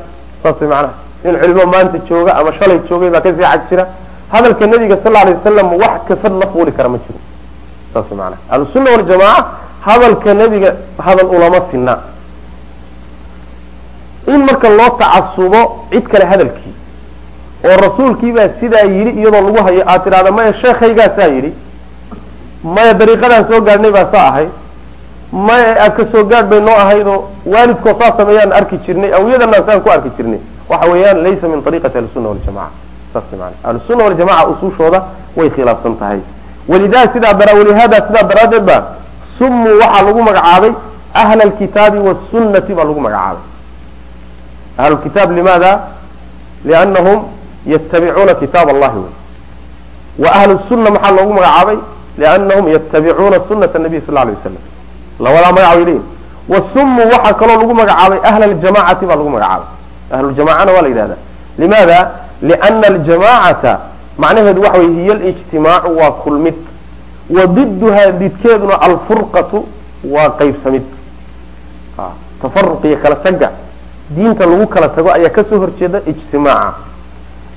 Saas way macnaha. Nin culimo maanta jooga ama shalay joogay baa ka sii xag jira. Hadalka nabiga sal alay wasalam wax kasad la fuuli kara ma jiro. Saas way macnaha. Ahlusunna waljamaaca hadalka nebiga hadal ulama sinna in marka loo tacasubo cid kale hadalkii oo rasuulkiibaa sidaa yidhi iyadoo lagu hayo aad tidhahda maya sheekhaygaasaa yidhi. Maya dariiqadaan soo gaadhnay baa saa ahay maya aad ka soo gaadh bay noo ahaydoo waalidkoo saa sameeyaan arki jirnay awiyadana saan ku arki jirnay. Waxa weeyaan laysa min ariiqati ahlisunna waljamaca saas ahlusunna waljamaca usuushooda way khilaafsan tahay. Walidaa sidaa dara walihada sidaa daraaddeed ba sumuu waxaa lagu magacaabay ahla alkitaabi wasunnati baa lagu magacaabay. Ahlulkitaab limaada? Liannahum yatabicuuna kitaab allahi wey. Wa ahlu sunna maxaa loogu magacaabay? Liannahum yatabicuuna sunata nabiy sal lay wasalam labadaa magac way leeyihiin wasumuu waxaa kaloo lagu magacaabay ahla aljamacati baa lagu magacaabay. Ahluljamacana waa la yidhahda limaada? Liana aljamacata macnaheedu waxa wey hiy alijtimaacu waa kulmid. Wa diduhaa didkeeduna alfurqatu waa qaybsamid. Tafaruq iyo kala taga. Diinta lagu kala tago ayaa ka soo horjeeda ijtimaaca.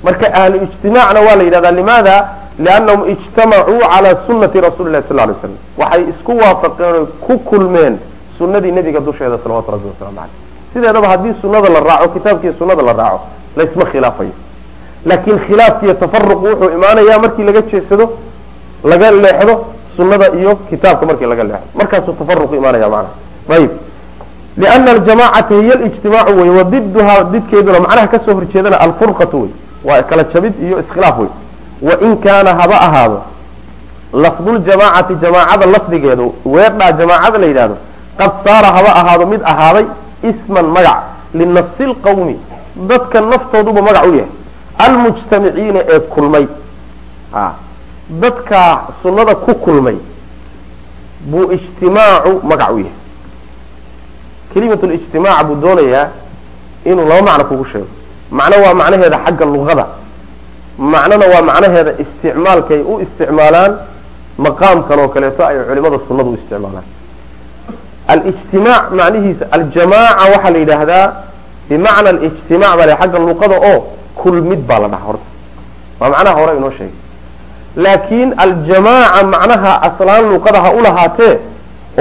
Marka ahlu ijtimaacna waa la yidhahdaa limaada liannahum ijtamacuu calaa sunati rasuli lahi sal lay slam waxay isku waafaqeen ku kulmeen sunadii nebiga dusheeda salawatu rabbi wasalamu caleyh sideedaba haddii sunada la raaco kitaabkiiyo sunada la raaco laysma khilaafayo laakiin khilaafkiiyo tafaruqu wuxuu imaanayaa markii laga jeedsado laga leexdo sunada iyo kitaabka markii laga leexdo markaasuu tafaruqu imaanaya maana ayib liana aljamacata hiy alijtimaacu wey wadiduhaa didkeeduna macnaha ka soo horjeedana alfurqatu wey waa kala jabid iyo iskhilaaf wey wain kaana haba ahaado lafduljamaacati jamaacada lafdigeedu weedhaa jamaacada la yidhahdo qad saara haba ahaado mid ahaaday isman magac linafsi lqawmi dadka naftooduba magac u yahay almujtamiciina ee kulmay dadkaa sunnada ku kulmay buu ijtimaacu magac u yahay kelimat lijtimaac buu doonayaa inuu laba macno kugu sheego macno waa macnaheeda xagga luqada macnona waa macnaheeda isticmaalkay u isticmaalaan maqaamkan oo kaleeto ay culimada sunnadu u isticmaalaan. Alijtimaac macnihiisa aljamaaca waxaa la yidhaahdaa bimacna alijtimaac baa la xagga luqada oo kulmid baa la dhaha horta. Waa macnaha hore inoo sheegay. Laakiin aljamaaca macnaha aslaan luqada ha u lahaatee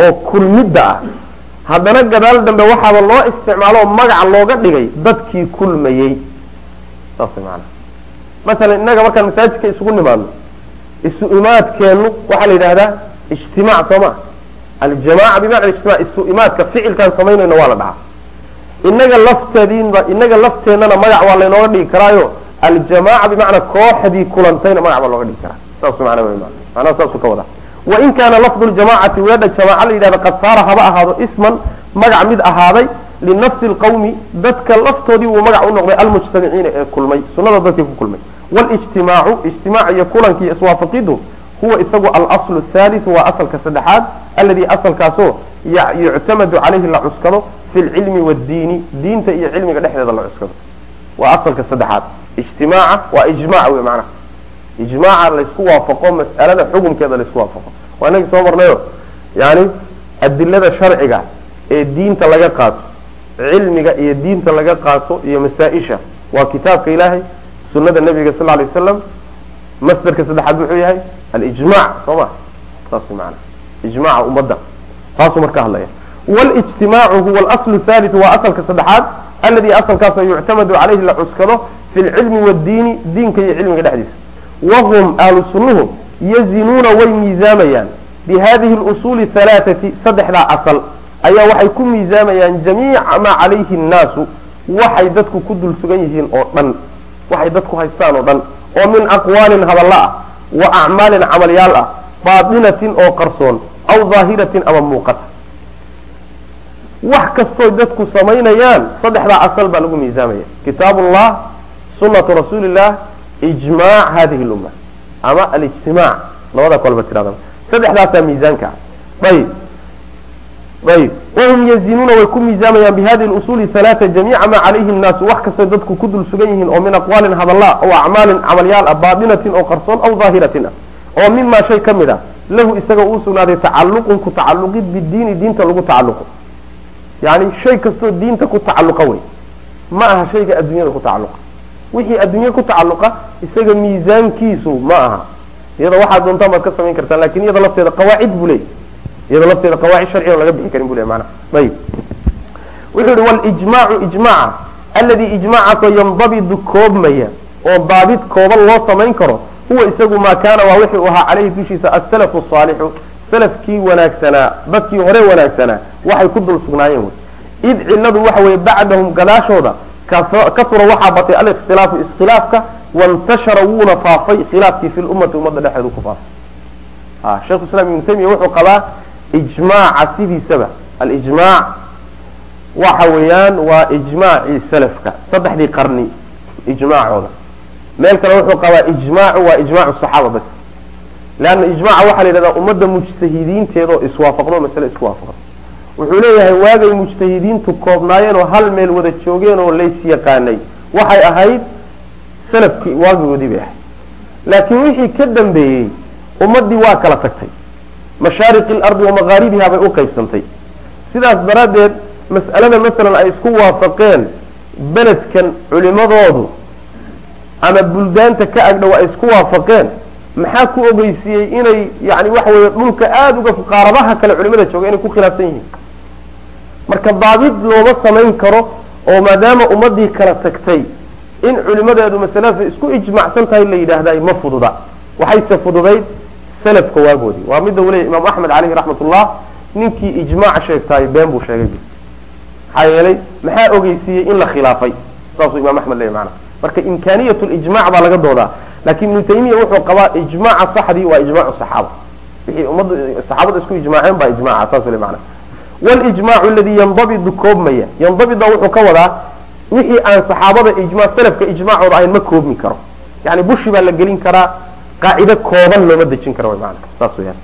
oo kulmidda ah haddana gadaal dambe waxaaba loo isticmaalo oo magaca looga dhigay dadkii kulmayey. Saas maanaa masalan innaga markaan masaajidka isugu nimaadno isu imaadkeennu waxaa la yidhahdaa ijtimaac soo ma aljamaaca bimacna ijtimac isu imaadka ficilkaan samaynayno waa la dhahaa inaga lafteediinba inaga lafteennana magac waa laynooga dhigi karaayo. Aljamaaca bimacnaa kooxdii kulantayna magac baa looga dhigi karaa. Saas mana w macnaha saasuu ka wadaa. Wain kaana lafdu ljamacati weedha jamaaca la yidhahda qad saara haba ahaado isman magac mid ahaaday linafsi lqawmi dadka laftoodii wuu magac u noqday almujtamiciina ee kulmay. Sunada dadkii ku kulmay walijtimaacu ijtimaac iyo kulankii iswaafaqidu huwa isagu alaslu thaalithu waa asalka saddexaad alladii asalkaasoo yuctamadu calayhi la cuskado fi lcilmi wadiini diinta iyo cilmiga dhexdeeda la cuskado waa asalka saddexaad ijtimaaca waa ijmac wey macnaha ijmaaca laysku waafaqo mas'alada xukunkeeda laysku waafaqo waa inagii soo marnayo yani adilada sharciga ee diinta laga qaato cilmiga iyo diinta laga qaato iyo masaa-isha waa kitaabka ilaahay sunada nabiga sal lay waslam masdarka saddexaad wuxuu yahay alijmac soo ma saas maana ijmaca ummadda taasuu marka hadlaya wاlijtimaacu huwa alaslu thaalitث waa asalka saddexaad alladii asalkaasoo yuctamadu calayhi la cuskado fi lcilmi wاdiini diinka iyo cilmiga dhexdiisa wahum ahlu sunnuhu yazinuuna way miisaamayaan bihadihi اlusuuli halaaثati saddexdaa asal ayaa waxay ku miisaamayaan jamiica maa calayhi الnaasu waxay dadku ku dul sugan yihiin oo dhan waxay dadku haystaan oo dhan oo min aqwaalin hadalla ah wa acmaalin camalyaal ah baatinatin oo qarsoon aw daahiratin ama muuqata. Wax kastoo dadku samaynayaan saddexdaa asal baa lagu miisaamaya. Kitaab ullah sunatu rasuuli illah ijmaac hadihi lumma ama alijtimaac labada kolba tirada saddexdaasaa miisaanka. Ayb ayb wahum yazinuuna way ku miisaamayaan bihadihi usuuli halaaa jamiica maa calayhi nnaasu wax kastoo dadku ku dul sugan yihiin oo min aqwaalin hadalla aw acmaalin camalyaal ah baatinatin oo qarsoon aw daahiratin ah oo mimaa shay ka mid ah lahu isaga uu sugnaaday tacaluqun ku tacaluqid bidiini diinta lagu tacaluqo yani shay kastoo diinta ku tacaluqa wey ma aha shayga adduunyada ku tacaluqa wixii adduunya ku tacaluqa isaga miisaankiisu ma aha iyada waxaad doontaan baad ka samayn kartaan laakiin iyada lafteeda qawaacid buu leeyay iyada lafteeda qawaacid sharciga laga bixi karin bu le mana ayib. Wuxuu yihi walijmaacu ijmaaca alladii ijmaacaasoo yandabidu koobmaya oo daabid kooban loo samayn karo huwa isagu maa kaana waa wixii u ahaa caleyhi dushiisa asalafu saalixu salafkii wanaagsanaa dadkii hore wanaagsanaa waxay ku dul sugnaayeen wey id ciladu waxa weeye bacdahum gadaashooda kasura waxaa batay alikhtilaafu iskhilaafka wantashara wuuna faafay khilaafkii fi lummati ummadda dhexeedu ku faafay. Sheikhu islam ibnu taymiya wuxuu qabaa ijmaaca sidiisaba. Alijmaac waxa weeyaan waa ijmaacii salafka saddexdii qarni ijmaacooda. Meel kale wuxuu qabaa ijmaacu waa ijmaacu saxaaba bas. Leanna ijmaca waxaa la yidhahdaa ummadda mujtahidiinteedoo iswaafaqdo masale isku waafaqdo wuxuu leeyahay waagay mujtahidiintu koobnaayeen oo hal meel wada joogeen oo lays yaqaanay. Waxay ahayd salafkii waagigoodii bay ahayd. Laakiin wixii ka dambeeyey ummaddii waa kala tagtay mashaariqi alardi wa maqaaribiha bay u qaybsantay sidaas daraaddeed mas'alada masalan ay isku waafaqeen beledkan culimadoodu ama buldaanta ka agdhow ay isku waafaqeen. Maxaa ku ogeysiiyey inay yani waxa weeye dhulka aada uga qaarabaha kale culimada jooga inay ku khilaafsan yihiin? Marka daabid looma samayn karo oo maadaama ummadii kala tagtay in culimadeedu masalada isku ijmacsan tahay la yidhaahday ma fududa. Waxayse fududayd salafka waagoodii waa midda uu leeyahy imaam axmed caleyhi raxmatullah ninkii ijmaac sheegtaay been buu sheegay maxaa yeelay maxaa ogeysiiyey in la khilaafay? Saasuu imaam axmed leeyahy maana marka imkaaniyat lijmac baa laga doodaa. Laakiin ibnu taymiya wuxuu qabaa ijmaaca saxdii waa ijmaacu saxaaba. Wixii ummaddu saxaabada isku ijmaaceen baa ijmaaca saas wale macana walijmaacu aladi yandabidu koobmaya. Yandabida wuxuu ka wadaa wixii aan saxaabada ijma salafka ijmaacooda ahayn ma koobmi karo. Yani bushi baa la gelin karaa qaacide kooban looma dejin karo wy maana saas weyaan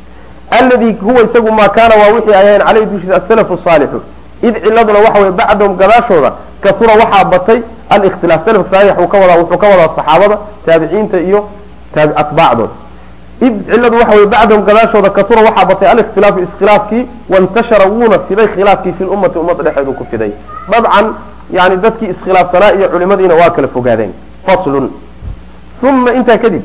aladi huwa isagu maa kaana waa wixii ay ahayn caleyhi dushiisa asalafu saalixu id ciladuna waxa weye bacdahum gadaashooda kasura waxaa batay alikhtilaaf salafka saalix ka wadaa wuxuu ka wadaa saxaabada taabiciinta iyo atbaacdooda id ciladu waxa weye bacdahum gadaashooda kasura waxaa batay alikhtilaafu iskhilaafkii wantashara wuuna fiday khilaafkii fi lummati ummadda dhexeedu ku fiday dabcan yani dadkii iskhilaafsanaa iyo culimadiina waa kala fogaadeen faslun uma intaa kadib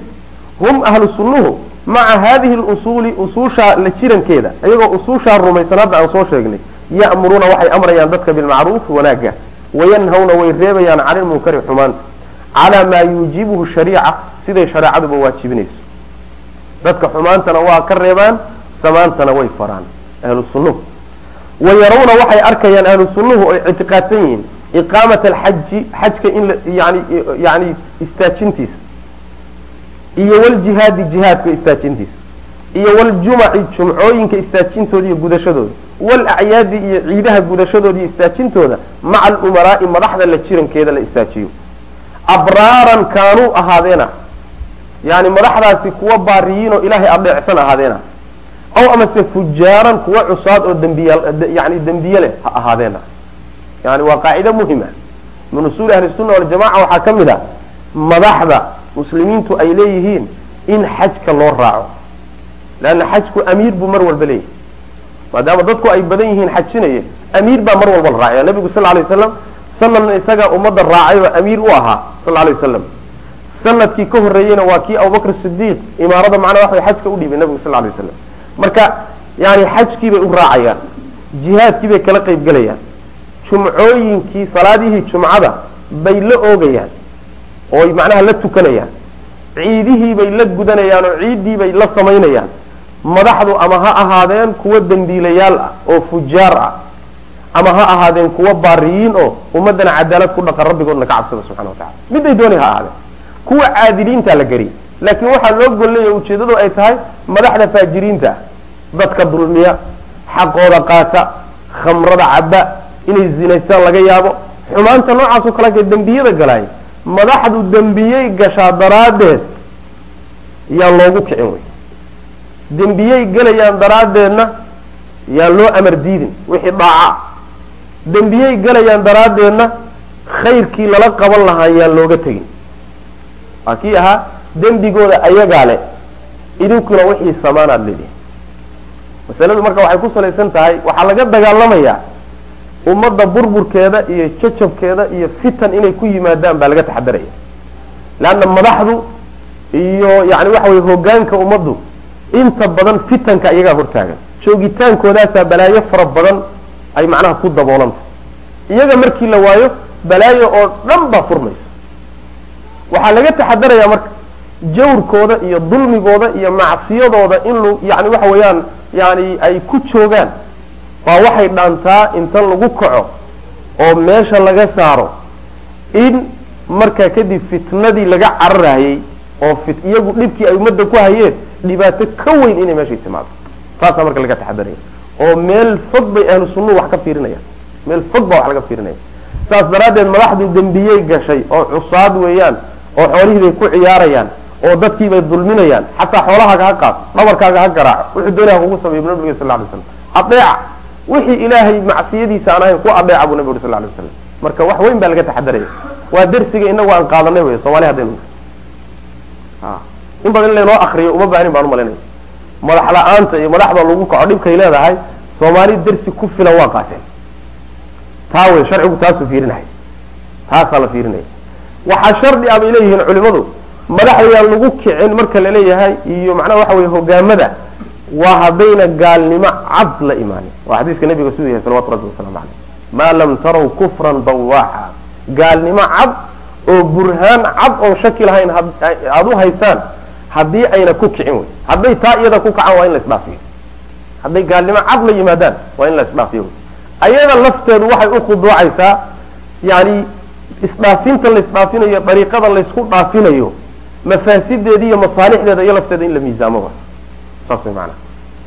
hum ahlu sunnuhu maca hadihi lusuuli usuushaa la jirankeeda iyagoo usuushaa rumaysan hadda aan soo sheegnay ya'muruuna waxay amrayaan dadka bilmacruuf wanaagga wayanhawna way reebayaan cani lmunkari xumaanta calaa maa yuujibuhu shariica siday shareecaduba waajibinayso. Dadka xumaantana waa ka reebaan samaantana way faraan ahlu sunnuhu. Wayarawna waxay arkayaan ahlu sunnuhu oy ictiqaadsan yihiin iqaamata alxaji xajka in yani istaajintiisa iyo waljihaadi jihaadka istaajintiisa iyo waljumaci jumcooyinka istaajintooda iyo gudashadooda walacyaadi iyo ciidaha gudashadooda iyo istaajintooda maca alumaraa'i madaxda la jirankeeda la istaajiyo. Abraaran kaanuu ahaadeena yani madaxdaasi kuwa baariyiin oo ilaahay adeecsan ahaadeena aw amase fujaaran kuwa cusaad oo dembiy yani dembiye leh ha ahaadeena. Yani waa qaacide muhima. Min usuuli ahli sunna waljamaca waxaa ka mid a madaxda muslimiintu ay leeyihiin in xajka loo raaco. Leanna xajku amiir buu mar walba leeyahay. Maadaama dadku ay badan yihiin xajinaya amiir baa mar walba la raacaya. Nabigu sal lay waslam sanadna isagaa ummadda raacay amiir u ahaa sal lay wasalam sannadkii ka horreeyeyna waa kii abubakr sidiiq imaarada macnaa waxa xajka u dhiibay nabigu sal lay wasalam marka yani xajkii bay u raacayaan jihaadkii bay kala qayb gelayaan jumcooyinkii salaadihii jumcada bay la oogayaan ooy macnaha la tukanayaan. Ciidihii bay la gudanayaan oo ciiddii bay la samaynayaan. Madaxdu ama ha ahaadeen kuwa dembiilayaal ah oo fujaar ah ama ha ahaadeen kuwa baariyiin oo ummadana cadaalad ku dhaqan rabbigoodna ka cabsada subxana watacala miday doonay ha ahaadeen. Kuwa caadiliinta la gariy laakiin waxaa loo golleeya ujeedadu ay tahay madaxda faajiriinta dadka dulmiya xaqooda qaata khamrada caba inay zinaystaan laga yaabo. Xumaanta noocaasoo kale ka dembiyada galaay madaxdu dembiyey gashaa daraaddeed yaan loogu kicin wey. Dembiyey gelayaan daraaddeedna yaan loo amar diidin wixii dhaaca. Dembiyey gelayaan daraaddeedna khayrkii lala qaban lahaa yaan looga tegin. Waa kii ahaa dembigooda ayagaa leh idinkuna wixii samaanaad leedihin. Masaladu marka waxay ku salaysan tahay waxaa laga dagaalamayaa ummadda burburkeeda iyo jajabkeeda iyo fitan inay ku yimaadaan baa laga taxadaraya. Leanna madaxdu iyo yani waxa weye hogaanka ummaddu inta badan fitanka iyagaa hortaagan. Joogitaankoodaasa balaayo fara badan ay macnaha ku daboolanta iyaga markii la waayo balaayo oo dhan baa furmaysa. Waxaa laga taxadarayaa marka jawrkooda iyo dulmigooda iyo macsiyadooda in yani waxa weeyaan yani ay ku joogaan waa waxay dhaantaa inta lagu kaco oo meesha laga saaro in markaa kadib fitnadii laga cararayay oo iyagu dhibkii ay ummadda ku hayeen dhibaato ka weyn inay meeshay timaado. Taasaa marka laga taxadaraya oo meel fog bay ahlu sunnuhu wax ka fiirinayaan. Meel fog baa wax laga fiirinaya saas daraaddeed madaxdu dembiyey gashay oo cusaad weeyaan oo xoolihii bay ku ciyaarayaan oo dadkii bay dulminayaan xataa xoolahaaga ha qaad dhabarkaaga ha garaaco. Wuxuu doonaya kugu sameeyo nabiga sal lay slam adeeca wixii ilaahay macsiyadiisa aan ahayn ku adeeca buu nabi uri sal lay waslam marka wax weyn baa laga taxadaraya waa dersiga inagu aan qaadanay wey soomali haddaynu in badan in laynoo akriyo uma baanin baan umalinaya madax la'aanta iyo madaxda lagu kaco dhibkay leedahay soomaali dersi ku filan waa qaateen. Taa wey sharcigu taasuu fiirinaya taasaa la fiirinaya waxaa shardi ah bay leeyihiin culimadu. Madaxdayaan lagu kicin marka la leeyahay iyo macnaha waxa weye hogaamada waa haddayna gaalnimo cad la imaanin. Waa xadiiska nabiga siduu yahay salawatu rabbi wasalaamu caleyh maa lam taraw kufran bawaaxa gaalnimo cad oo burhaan cad oon shaki lahayn aada u haysaan haddii ayna ku kicin wey. Hadday taa iyada ku kacaan waa in la isdhaafiyo hadday gaalnimo cad la yimaadaan waa in la wey. Ayada lafteedu waxay u khuduucaysaa yani isdhaafinta la isdhaafinayo dariiqada laysku dhaafinayo mafaasideeda iyo masaalixdeeda iyo lafteeda in la miisaamo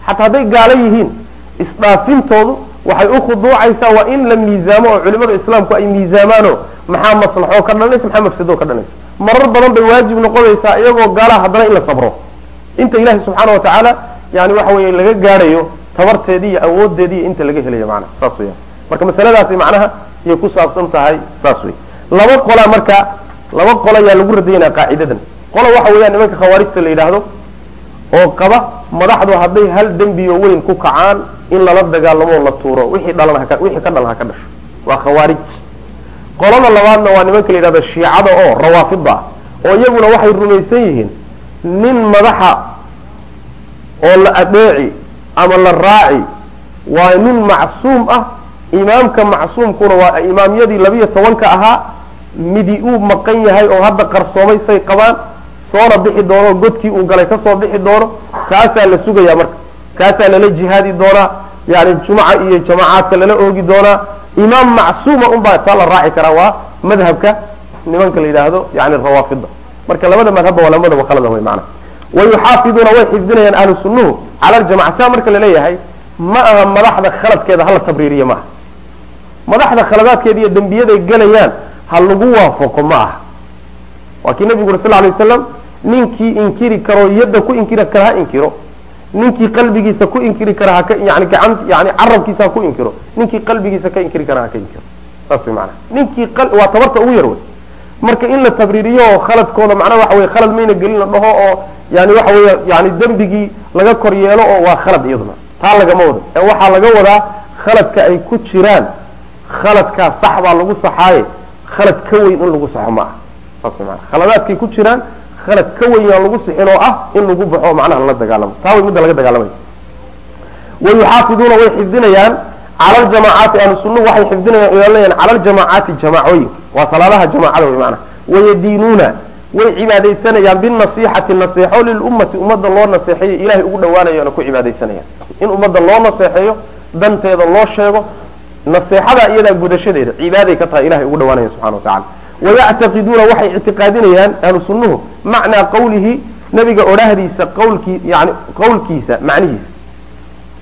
xataa hadday gaalo yihiin isdhaafintoodu waxay u khuduucaysaa waa in la miisaamo oo culimada islaamku ay miisaamaano maxaa maslaxoo ka dhalanaysa maxaa mafsadoo ka dhalanaysa marar badan bay waajib noqonaysaa iyagoo gaalaha haddana in la sabro. Inta ilahi subxaana wa tacaala yani waxa weeye laga gaadhayo tabarteedii iyo awoodeedii inta laga helayo macnaha. Saas weya marka masaladaasi macnaha iyay ku saabsan tahay saas wey laba qola marka laba qola ayaa lagu radaynaya qaacidadan qola waxa weeyaan nimanka khawaarijta la yidhaahdo oo qaba madaxdu hadday hal dembiyo weyn ku kacaan in lala dagaalamo la tuuro wixii haka ka dhalan ha ka dhasho. Waa khawaarij. Qolada labaadna waa nimanka la yidhahdo shiicada oo rawaafida ah oo iyaguna waxay rumaysan yihiin nin madaxa oo la adeeci ama la raaci waa nin macsuum ah imaamka macsuumkuna waa imaamyadii labiyo tobanka ahaa midi uu maqan yahay oo hadda qarsoomay say qabaan soona bixi doono godkii uu galay ka soo bixi doono kaasaa la sugaya marka. Kaasaa lala jihaadi doonaa yani jumca iyo jamacaadka lala oogi doonaa. Imaam macsuuma unbaa taa la raaci karaa waa madhabka nimanka la yidhaahdo yani rawaafida marka labada madhabba waa lamadaba khalada wey maana wayuxaafiduuna way xifdinayaan ahlu sunnuhu cala aljamaca saa marka la leeyahay ma aha madaxda khaladkeeda hala tabriiriya maaha madaxda khaladaadkeeda iyo dembiyaday gelayaan ha lagu waafaqo ma aha. Waa kii nabigu uri sal lay waslam ninkii inkiri karo yadda ku inkiri kara ha inkiro. Ninkii qalbigiisa ku inkiri kara haka yani gacan yani carabkiisa ha ku inkiro. Ninkii qalbigiisa ka inkiri kara ha ka inkiro. Saas way maanaa ninkii waa tabarta ugu yar wey marka in la tabriiriyo oo khaladkooda macnaha waxa weye khalad mayna gelin la dhaho oo yani waxa weeye yani dembigii laga kor yeelo oo waa khalad iyaduna. Taa lagama wado. Ee waxaa laga wadaa khaladka ay ku jiraan. Khaladkaa sax baa lagu saxaaye. Khalad ka weyn in lagu saxo ma aha saas way maana khaladaadkay ku jiraan khalad ka weyn aan lagu sixin oo ah in lagu baxo macnaha lala dagaalamo. Taa way midda laga dagaalamay. Wayuxaafiduuna way xifdinayaan cala aljamaacaati ahlu sunnuhu waxay xifdinayaan ilaalayaan cala aljamaacaati jamaacooyinka waa salaadaha jamaacada wey maanaha wayadiinuuna way cibaadaysanayaan binasiixati naseexo lilummati ummadda loo naseexeeyo ilahay ugu dhawaanayaana ku cibaadaysanayaan. In ummadda loo naseexeeyo danteeda loo sheego naseexada iyadaa gudashadeeda cibaaday ka tahay ilahay ugu dhawaanaya subxana wa tacala wayactaqiduuna waxay ictiqaadinayaan ahlu sunnuhu macnaa qawlihi nabiga odhahdiisa qawlkii yani qawlkiisa macnihiisa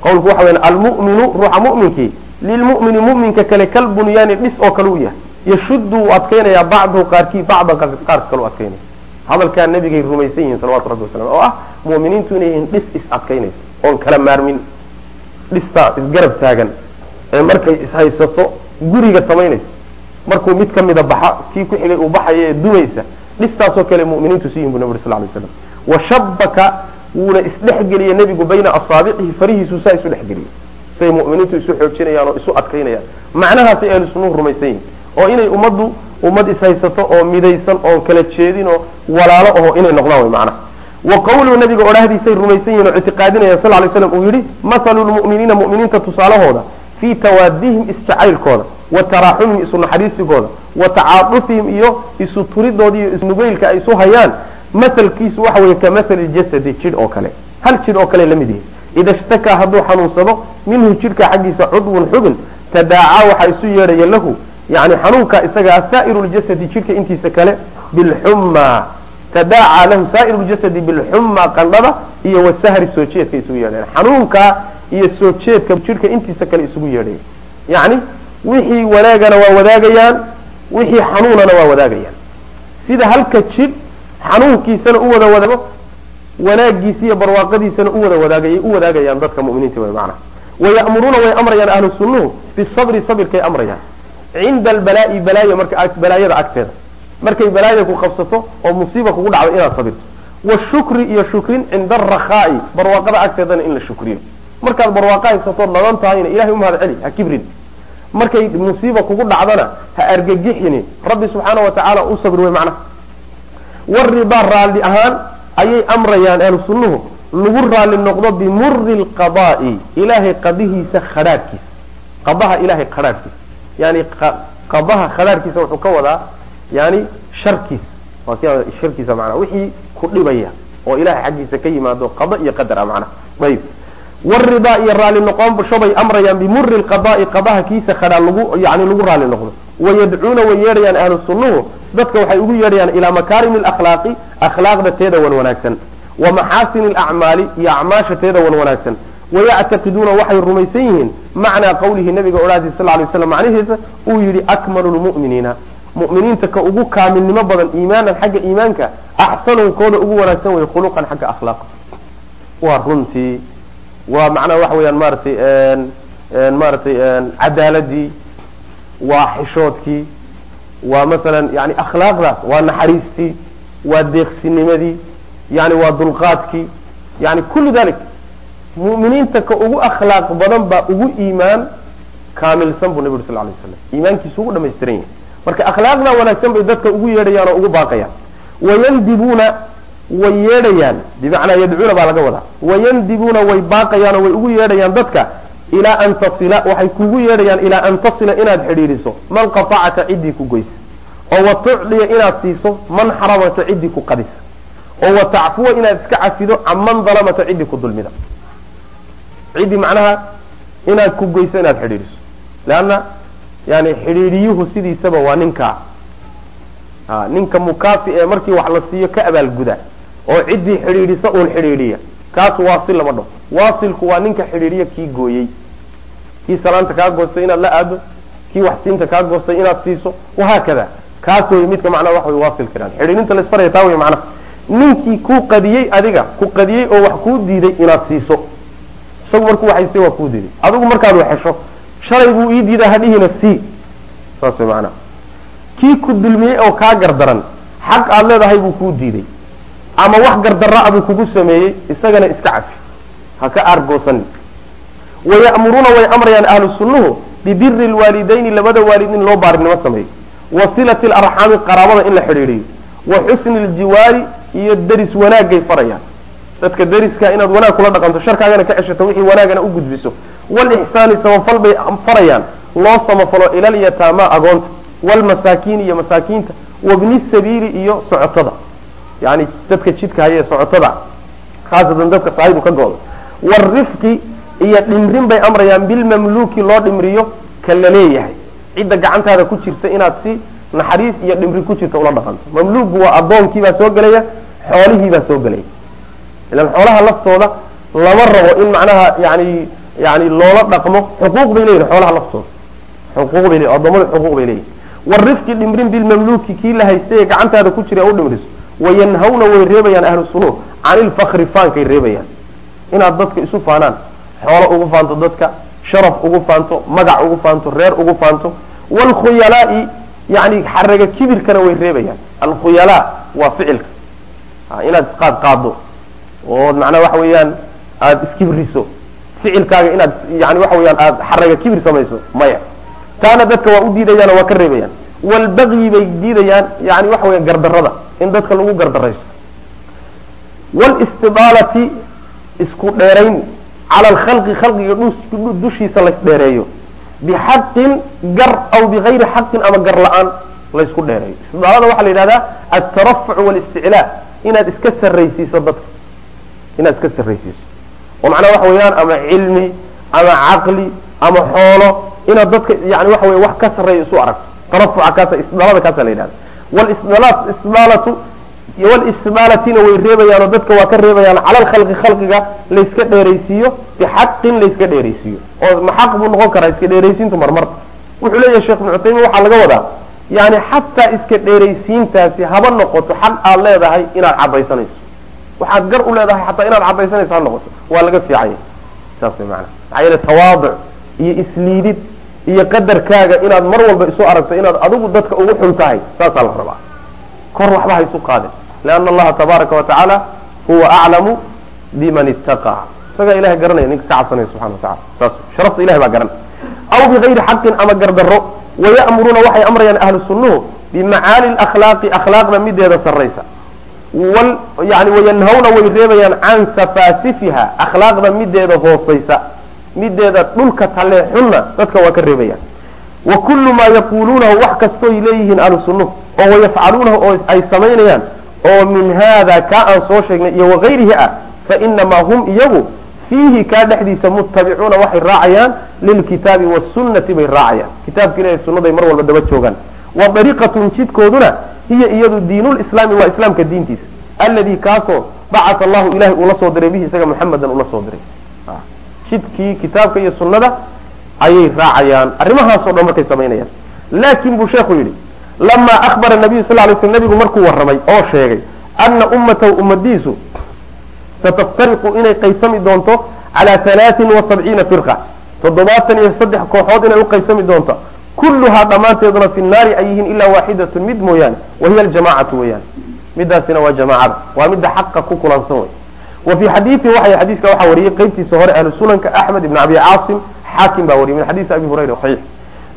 qawlku waxa weya almu'minu ruuxa mu'minkii lilmu'mini mu'minka kale kalbunyaani dhis oo kale u yahay yashuddu uu adkaynayaa bacdahu qaarkii bacda qaarka kale u adkaynaya hadalkaa nabigay rumaysan yihiin salawatu rabbi wasalam oo ah mu'miniintu inay yihiin dhis is adkaynaysa oon kala maarmin dhistaa isgarab taagan ee markay ishaysato guriga samaynaysa markuu mid ka mida baxa kii ku xigay uu baxaya ee dumaysa dhistaasoo kale mu'miniintu si yihiin bu nabi sal lay slam washabaka wuuna isdhexgeliyey nebigu bayna asaabicihi farihiisu saa isu dhexgeliyey say mu'miniintu isu xoojinayaan oo isu adkaynayaan. Macnahaasay ahlu sunnuhu rumaysan oo inay ummaddu ummad ishaysato oo midaysan oon kala jeedin oo walaalo aho inay noqdaan way macnaha. Wa qawluhu nabiga odhahdiisay rumaysan yihiin oo ictiqaadinayaan sal lay slam uu yidhi mathalu lmu'miniina mu'miniinta tusaalahooda fii tawaadihim isjacaylkooda wa taraaxumihim isu naxariisigooda wa tacaadufihim iyo isu turidooda iyo isnugeylka ay isu hayaan masalkiisu waxa weeye ka mathali jasadi jidh oo kale. Hal jidh oo kale la yihi ida shtakaa hadduu xanuunsado minhu jidhka xaggiisa cudwun xubin tadaacaa waxaa isu yeedhaya lahu yani xanuunka isagaa saa'iru ljasadi jidhka intiisa kale bilxumma. Tadaacaa lahu saa'iru ljasadi bilxumma qandhada iyo wasahri soo isugu yeedhaya. Xanuunka iyo soo jidhka intiisa kale isugu yeedhaya. Yacni wixii wanaagana waa wadaagayaan wixii xanuunana waa wadaagayaan. Sida halka jidh xanuunkiisana u wada wadaago wanaagiisa iyo barwaaqadiisana u wada wadaagayay u wadaagayaan dadka mu'miniinta way macnaha. Waya'muruuna way amrayaan ahlu sunnuhu bisabri sabirkay amrayaan. Cinda albalaa'i balaayo marka balaayada agteeda. Markay balaaya ku qabsato oo musiiba kugu dhacdo inaad sabirto. Washukri iyo shukrin cinda arakhaa'i barwaaqada agteedana in la shukriyo. Markaad barwaaqa haysatood ladan tahayna ilahay umahad celi ha kibrin markay musiiba kugu dhacdana ha argagixini. Rabbi subxaana wa tacaala u sabri wey macnaha waridaa raalli ahaan ayay amrayaan ahlu lagu raalli noqdo bimuri lqadaa'i ilaahay qadihiisa khadhaadhkiisa qadaha ilahay khadhaadhkiisa yani qadaha khadhaadhkiisa wuxuu ka wadaa yani sharkiisa waa ki sharkiisa manaa wixii ku dhibaya oo ilahay xaggiisa ka yimaado qada iyo qadar ah macnaha ayib waridaa iyo raalli noqon shabay amrayaan bimuri lqadaa'i qadaha kiisa khadhaa lagu yani lagu raalli noqdo. Wayadcuuna way yeedhayaan ahlu sunnuhu dadka waxay ugu yeedhayaan ilaa makaarimi alakhlaaqi akhlaaqda teeda wan wanaagsan. Wa maxaasini alacmaali iyo acmaasha teeda wan wanaagsan. Wayactaqiduuna waxay rumaysan yihiin macnaa qawlihi nabiga odhaadi sal lay slam macnihiisa uu yidhi akmalu lmu'miniina mu'miniinta ka ugu kaamilnimo badan iimaanan xagga iimaanka axsanun kooda ugu wanaagsan way khuluqan xagga akhlaaq waa runtii waa macnaha waxa weeyaan maaratay maaratay cadaaladii waa xishoodkii waa masalan yani akhlaaqdaas waa naxariistii waa deeqsinimadii yani waa dulqaadkii yani kullu dalik. Mu'miniinta ka ugu akhlaaq badan baa ugu iimaan kaamilsan buu nabi sal lay slam iimaankiisu ugu dhamaystiran yahay. Marka akhlaaqda wanaagsan bay dadka ugu yeedhayaan oo ugu baaqayaan. Wayandibuuna way yeedhayaan. Bimacnaa yadcuuna baa laga wadaa. Wayandibuuna way baaqayaan oo way ugu yeedhayaan dadka ilaa an tasila waxay kugu yeedhayaan ilaa an tasila inaad xidhiidhiso. Man qatacaka ciddii ku goysa oo wa tucdiya inaad siiso man xaramaka ciddii ku qadisa oo wa tacfuwa inaad iska cafido can man dalamaka ciddii ku dulmida. Ciddii macnaha inaad ku goyso inaad xidhiidhiso. Leanna yani xidhiidhiyuhu sidiisaba waa ninkaa ninka mukaafi ee markii wax la siiyo ka abaalguda oo ciddii xidhiidhisa uun xidhiidhiya. Kaas waasil lama dhaho waasilku waa ninka xidhiidhiya kii gooyey. Kii salaanta kaa goostay inaad la aado kii waxsiinta kaa goostay inaad siiso wahaakada kaas wey midka macnaha waxa way waasilka ihahda xidhiidhinta la isfaraya taa wey macnaha ninkii kuu qadiyey adiga ku qadiyey oo wax kuu diiday inaad siiso. Isagu markuu waxaystay waa kuu diiday. Adigu markaad waxesho shalay buu ii diidaa hadhihiina sii. Saas way macnaha kii ku dulmiyey oo kaa gardaran xaq aad leedahay buu kuu diiday ama wax gardaraa buu kugu sameeyey isagana iska cafi ha ka aargoosanin waya'muruuna way amrayaan ahlu sunnuhu bibiri lwaalidayni labada waalid in loo baarinimo sameeyo wa silati alarxaami qaraabada in la xidhiidhiyo. Wa xusni ljiwaari iyo deris wanaagay farayaan. Dadka deriska inaad wanaag kula dhaqanto sharkaagana ka ceshato wixii wanaagana u gudbiso. Walixsaani samafal bay farayaan. Loo samafalo ilalyataama agoonta. Walmasaakiini iyo masaakiinta. Wabni sabiili iyo socotada yani dadka jidka haya ee socotada khaasatan dadka saahibu ka gooda warifqi iyo dhimrin bay amrayaan bilmamluuki loo dhimriyo ka la leeyahay. Cidda gacantaada ku jirta inaad si naxariis iyo dhimri ku jirta ula dhaqanto mamluugu waa addoonkiibaa soo gelaya xoolihiibaa soo gelaya. Ilan xoolaha laftooda lama rabo in macnaha yani yani loola dhaqmo xuquuq bay leeyihiin xoolaha laftooda. Xuquuq bay leeyihiin addoommada xuquuq bay leeyihiin warifqi dhimrin bilmamluuki kii la haystay ee gacantaada ku jira u dhimriso wayanhawna way reebayaan ahlu sunuur can ilfakri faankay reebayaan. Inaad dadka isu faanaan. Xoolo ugu faanto dadka sharaf ugu faanto magac ugu faanto reer ugu faanto. Waalkhuyalaai yani xaraga kibirkana way reebayaan. Alkhuyalaa waa ficilka. Inaad isqaad qaado ood macnaha waxa weeyaan aada iskibriso ficilkaaga inaad yani waxa weyaan aada xaraga kibir samayso maya. Taana dadka waa u diidayaan waa ka reebayaan. Walbagyi bay diidayaan yani waxa weya gardarada in dadka lagu gardarayso wlistidaalati isku dheerayn cala alkhalqi khalqiga dushiisa laysdheereeyo bixaqin gar aw bigayri xaqin ama gar la'aan laysku dheereeyo. Istidaalada waxaa la yidhahdaa altarafuc walisticlaa inaad iska sarraysiiso dadka inaad iska sarraysiiso. Oo macnaha waxa weeyaan ama cilmi ama caqli ama xoolo. Inaad dadka yani waxa wey wax ka sarreeyo isu aragto tarafuca kaasa istidaalada kaasa la yidhahda wlistidalatina way reebayaan oo dadka waa ka reebayaan cala alkhalqi khalqiga layska dheeraysiiyo bixaqin layska dheeraysiiyo oo maxaq buu noqon karaa iska dheeraysiintu marmar wuxuu leeyahay sheekh ibnu cutaymin waxaa laga wadaa yani xataa iska dheeraysiintaasi haba noqoto xaq aad leedahay inaad cadaysanayso waxaad gar u leedahay xataa inaad cadaysanayso ha noqoto waa laga fiicanya saas way maana maxaa yeele tawaaduc iyo isliidid iyo qadarkaaga inaad mar walba isu aragto inaad adigu dadka ugu xun tahay saasaa la rabaa. Kor waxba ha isu qaadin. Liana allaha tabaaraka wa huwa aclamu biman ittaqaa. Isagaa ilahay garanaya ninka ka cabsanaya subxana wa tacala saas sharafta ilahay baa garan aw bigayri xaqin ama gardarro waya'muruuna waxay amrayaan ahlu bimacaali lakhlaaqi akhlaaqda mideeda sarraysa. Yani wayanhawna way reebayaan can safaasifiha akhlaaqda mideeda hoosaysa mideeda dhulka talee xunna dadka waa ka reebayaan wa kullu maa yaquuluunahu wax kastooy leeyihiin ahlu oo wayafcaluunahu oo ay samaynayaan oo min haada kaa aan soo sheegnay iyo wagayrihi ah fainamaa hum iyagu fiihi kaa dhexdiisa muttabicuuna waxay raacayaan lilkitaabi wasunnati bay raacayaan. Kitaabka ilahay sunnaday mar walba daba joogaan. Wa dariiqatun jidkooduna hiya iyadu diinulislaami waa islaamka diintiisa. Alladii kaasoo bacata allahu ilahay uula soo diray bihi isaga muxamedan ula soo diray jidkii kitaabka iyo sunnada ayay raacayaan. Arrimahaasoo dhan markay samaynayaan. Laakin buu sheekhu yidhi lamaa akhbara nabiyu sal lay sl nabigu markuu warramay oo sheegay ana ummatahu ummadiisu sataftariqu inay qaybsami doonto calaa alaain wa sabciina firqa. Toddobaatan iyo saddex kooxood inay u qaybsami doonto. Kulluhaa dhammaanteeduna fi naari ay yihiin ilaa waaxidatun mid mooyaane wahiya aljamacatu weeyaan. Midaasina waa jamaacada. Waa midda xaqa ku kulansan wey wa fii xadiiin waxay xadiiska waxaa wariyey qaybtiisa hore ahlu sunanka axmed ibn abi caasim xaakim baa wariyay min xadiisi abi hurayra saxiix.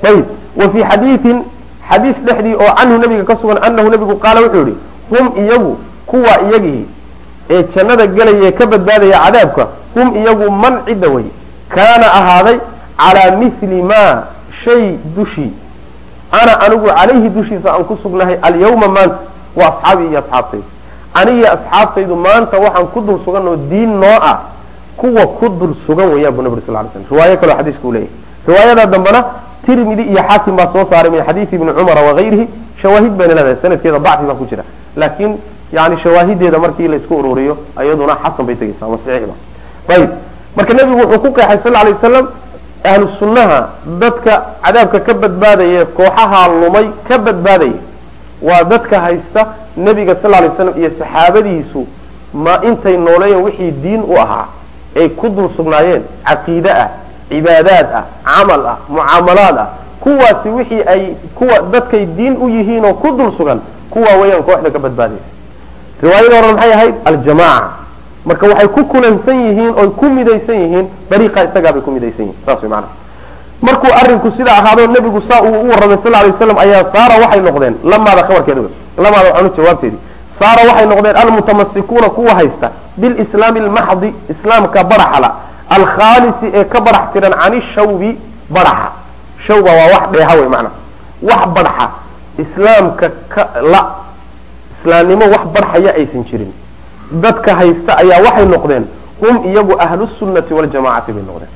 Ayib wa fii xadiiin xadiis dhexdii oo canhu nabiga ka sugan anahu nabigu qaala wuxuu yihi hum iyagu kuwa iyagii ee jannada gelaya ee ka badbaadaya cadaabka hum iyagu man cidda wey? Kaana ahaaday calaa mili maa shay dushii ana anigu calayhi iyo asxaabtaydu maanta waxaan ku dul sugan oo diin noo ah. Kuwa ku dul sugan weeyaan bu nabig sal slam riwaayo kaleo xadiisku u leeyahy riwaayada dambena tirmidi iyo xaakim baa soo saaray min xadiisi ibni cumara wagayrihi shawaahid bayna leedahay sanadkeeda dacfi baa ku jira. Laakiin yani shawaahideeda markii la isku ururiyo iyaduna xasan bay tegeysaa ama saxiixba ayib marka nebigu wuxuu ku qeexay sal lay wasalam ahlu dadka cadaabka ka badbaadaya kooxaha lumay ka badbaadaya waa dadka haysta nebiga sal lay slam iyo saxaabadiisu ma intay nooleeyeen wixii diin u ahaa. Ay ku dul sugnaayeen. Caqiide ah cibaadaad ah camal ah mucaamalaad ah. Kuwaasi wixii ay kuwa dadkay diin u yihiin oo ku dul sugan kuwa weeyaan kooxda ka badbaadaysa riwaayada hore maxay ahayd? Aljamaaca. Marka waxay ku kulansan yihiin oy ku midaysan yihiin dariiqa isagaabay ku midaysan yihiin saas way maanaa markuu arrinku sida ahaado nebigu saa uu u warramay sal lay waslam ayaa saara waxay noqdeen lamaada khabarkeeda lamaada waxaanu jawaabteedi. Saara waxay noqdeen almutamasikuuna kuwa haysta bilislaami almaxdi islaamka baraxala alkhaalisi ee ka barax tiran can ishawbi baraxa. Shawba waa wax dheeha wey macnaa wax barxa islaamka ka la islaamnimo wax barxaya aysan jirin. Dadka haysta ayaa waxay noqdeen hum iyagu ahlu sunnati waljamacati bay noqdeen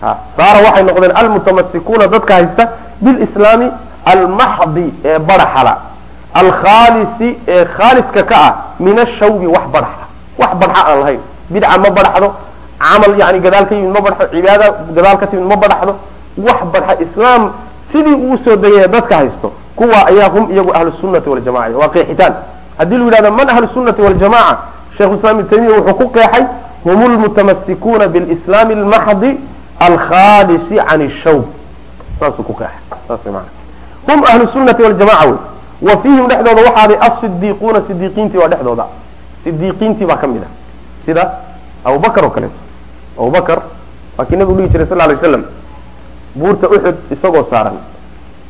saara waxay noqdeen almutamasikuuna dadka haysta bilislaami almaxdi ee baraxala. Alkhaalisi ee khaaliska ka ah min ashawbi wax barxa wax barxa aan lahayn. Bidca ma baraxdo camal yani gadaal ka yimid ma barxdo cibaada gadaal ka timid ma baraxdo. Wax barxa islaam sidii uu soo degaya dadka haysto kuwa ayaa hum iyagu ahlu sunnati waljamaca waa qeexitaan. Haddii lu yidhahdo man ahlu sunnati waljamaca sheikhu islam ibn taymiya wuxuu ku qeexay hum lmutamasikuuna bilislaami almaxdi alkhaalisi can ishawb saasuu ku qeexay saas maana hum ahlu waljamaca wey wa fiihim dhexdooda waxaaday asidiiquuna sidiiqiintii waa dhexdooda sidiiqiintii baa ka mid ah sida abubakar oo kaleeto abubakar waa nabigu dhihi jiray sal lay waslam buurta uxud isagoo saaran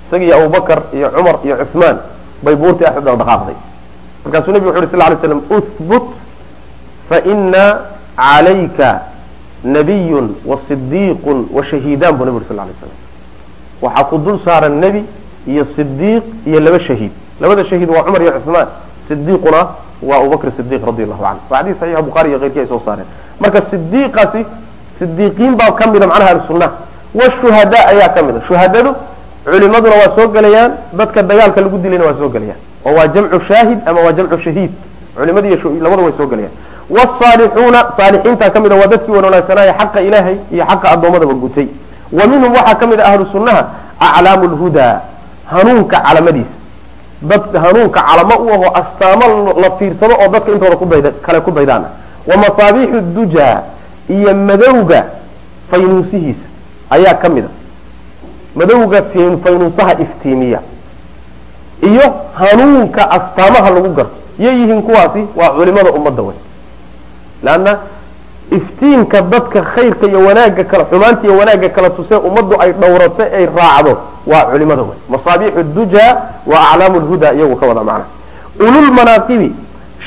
isagii abubakar iyo cumar iyo cuثmaan bay buurtii axud dhaqaaqday markaasuu nebigu wuxu uhi sal lay slam uhbut faina calayka nabiyun wasidiiqun washahiidaan buu nebi uri sal lay slam waxaa ku dul saaran nebi iyo sidiiq iyo laba shahiid. Labada shahiid waa cumar iyo cuثmaan sidiiquna waa abubakr sidiq radi allahu canhu waa xadiis saxiixa bukhari iyo keyrkii ay soo saareen. Marka sidiiqaasi sidiiqiin baa ka mida macnaha ahlusunnaha washuhadaa ayaa ka mida shuhadadu culimaduna waa soo gelayaan dadka dagaalka lagu dilayna waa soo gelayaan. Oo waa jamcu shaahid ama waa jamcu shahiid. Culimada iyo labada way soo gelayaan wsaalixuuna saalixiinta ka mida waa dadkii wan wanaagsanaaye xaqa ilaahay iyo xaqa addoommadaba gutay wa minhum waxaa ka mid a ahlu sunnaha aclaamu lhudaa hanuunka calamadiisa dad hanuunka calamo u aho astaamo la fiirsado oo dadka intooda kale ku daydaana wa masaabiixu dujaa iyo madowga faynuusihiisa ayaa ka mid a madowga faynuusaha iftiimiya iyo hanuunka astaamaha lagu garto yay yihiin kuwaasi waa culimada ummadda wey leanna iftiinka dadka khayrka iyo wanaagga kale xumaanta iyo wanaagga kala tusee ummaddu ay dhowrato ay raacdo waa culimada wey masaabiixu dujaa wa aclaamu lhuda iyagu ka wada macna ululmanaaqibi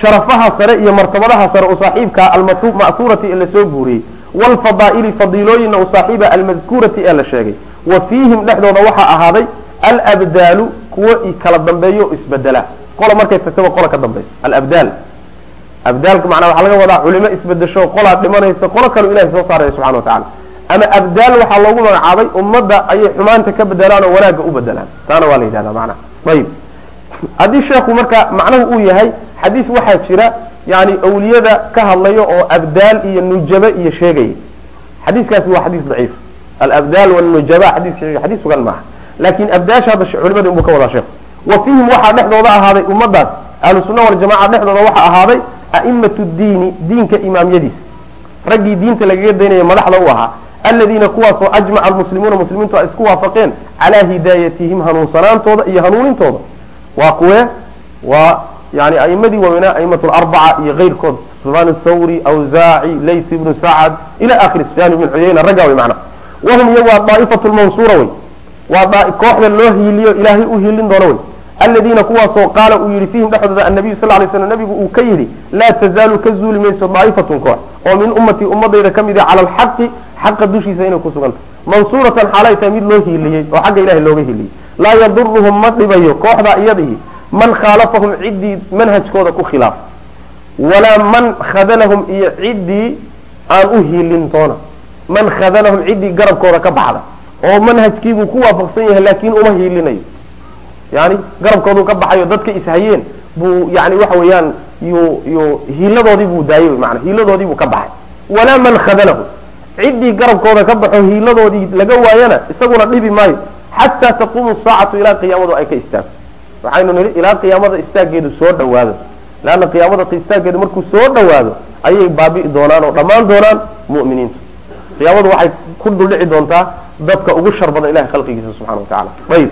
sharafaha sare iyo martabadaha sare u saaxiibka alma'huurati ee la soo guuriyey waalfadaa'ili fadiilooyinna u saaxiiba almadkuurati ee la sheegay wa fiihim dhexdooda waxaa ahaaday alabdaalu kuwo kala dambeeyo isbedela qola markay tagtaba qola ka dambaysa alabdaal abdaalka macnaa waxaa laga wadaa culimo isbedesho qolaa dhimanaysa qolo kaleu ilahay soo saaraya subxana wa tacala ama abdaal waxaa loogu magacaabay ummadda ayay xumaanta ka bedelaan oo wanaagga u bedelaan taana waa la yidhahdaa macnaha ayib. Haddii sheekhu marka macnuhu uu yahay xadiis waxaa jira yani awliyada ka hadlayo oo abdaal iyo nujabe iyo sheegaya. Xadiiskaasi waa xadiis daciif. Alabdaal walnujaba xadiiska xadiis sugan maaha. Laakin abdaasha hadda culimada inbuu ka wadaa sheekhu. Wa fiihim waxaa dhexdooda ahaaday ummadaas ahlu sunna waljamaca dhexdooda waxaa ahaaday a'imatu diini diinka imaamyadiisa raggii diinta lagaga daynaya madaxda u ahaa aladiina kuwaasoo ajmaca almuslimuuna muslimiintu ay isku waafaqeen calaa hidaayatihim hanuunsanaantooda iyo hanuunintooda. Waa kuwee waa yani a'imadii waaweynaa a'imat larbaca iyo keyrkood sufyaan thawri awzaaci lays ibnu sacad ila akhiri sufyaan ibnu cuyayna raggaa wey macna. Wahum iyagu waa daa'ifatu lmansuura wey waa kooxda loo hiiliyo ilaahay u hiilin doono wey aladiina kuwaasoo qaala uu yihi fiihim dhexdooda annabiyu sal lay slam nabigu uu ka yidhi laa tazaalu ka zuuli mayso daa'ifatun koox oo min ummatii ummadayda ka mid ah cala alxaqi xaqa dushiisa inay ku suganta. Mansuuratan xaalay tahay mid loo hiiliyey oo xagga ilahay looga hiiliyey. Laa yaduruhum ma dhibayo kooxda iyadihi man khaalafahum ciddii manhajkooda ku khilaaf. Walaa man khadalahum iyo ciddii aan u hiilin toona. Man khadalahum ciddii garabkooda ka baxda oo manhajkiibuu ku waafaqsan yahay laakiin uma hiilinayo yani garabkooduu ka baxayo dadka ishayeen buu yani waxa weeyaan yu yu hiiladoodii buu daayey maana hiiladoodii buu ka baxay. Walaa man khadalahu. Ciddii garabkooda ka baxo hiiladoodii laga waayana isaguna dhibi maayo. Xataa taquumu saacatu ilaa qiyaamadu ay ka istaagto. Waxaynu nihi ilaa qiyaamada istaageedu soo dhawaado leanna qiyaamada istaageedu markuu soo dhawaado ayay baabi'i doonaan oo dhammaan doonaan mu'miniintu. Qiyaamadu waxay ku duldhici doontaa dadka ugu shar badan ilahay khalqigiisa subxana watacala ayib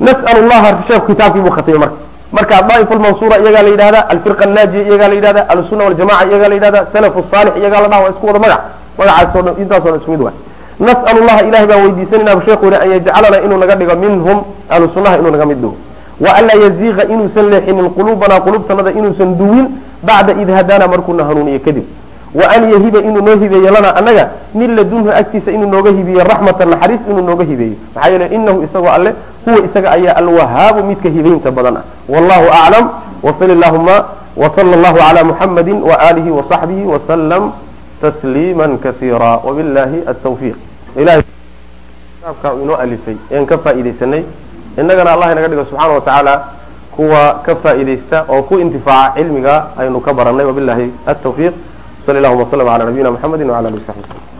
nas'al llaha sheekhu kitaabkii buu khatimay marka marka daa'if lmansura iyagaa la yidhahda alfirqa annaajiya iyagaa la yidhahda ahlusunna waljamaca iyagaa la yidhahda salaf saalix iyagaa la dhaha waa isku wada magac magacaasoo dhan intaasoo dhan isku waay nas'al llaha ilahay baan weydiisanayna sheekhu yihi an yajcalana inuu naga dhigo minhum ahlu inuu naga mid dhigo wa anlaa yaziiqa inuusan leexinin quluubanaa qulubtanada inuusan duwin bacda id hadaana markuuna hanuuniye kadib wa an yahiba inuu noo hibeeyo lana annaga min ladunhu agtiisa inuu nooga hibeeyo raxmatan naxariis inuu nooga hibeeyo maxaa yeele inahu isagoo alle huwa isaga ayaa alwahaabu midka hibaynta badan ah. Wallahu aclam wasali allahuma wasala allahu cala muxamadi waaalihi wasaxbihi wasalam tasliima kasiira wabillahi altawfiiq ilahay kitaabka inoo alifay ean ka faa'iidaysanay. Innagana allah inaga dhigo subxaana wa tacaala kuwa ka faa'iidaysta oo ku intifaaca cilmiga aynu ka baranay wabillahi altawfiiq sal allahuma waslm ala nabiyina mxamedi wala alihi wasaxbi waslm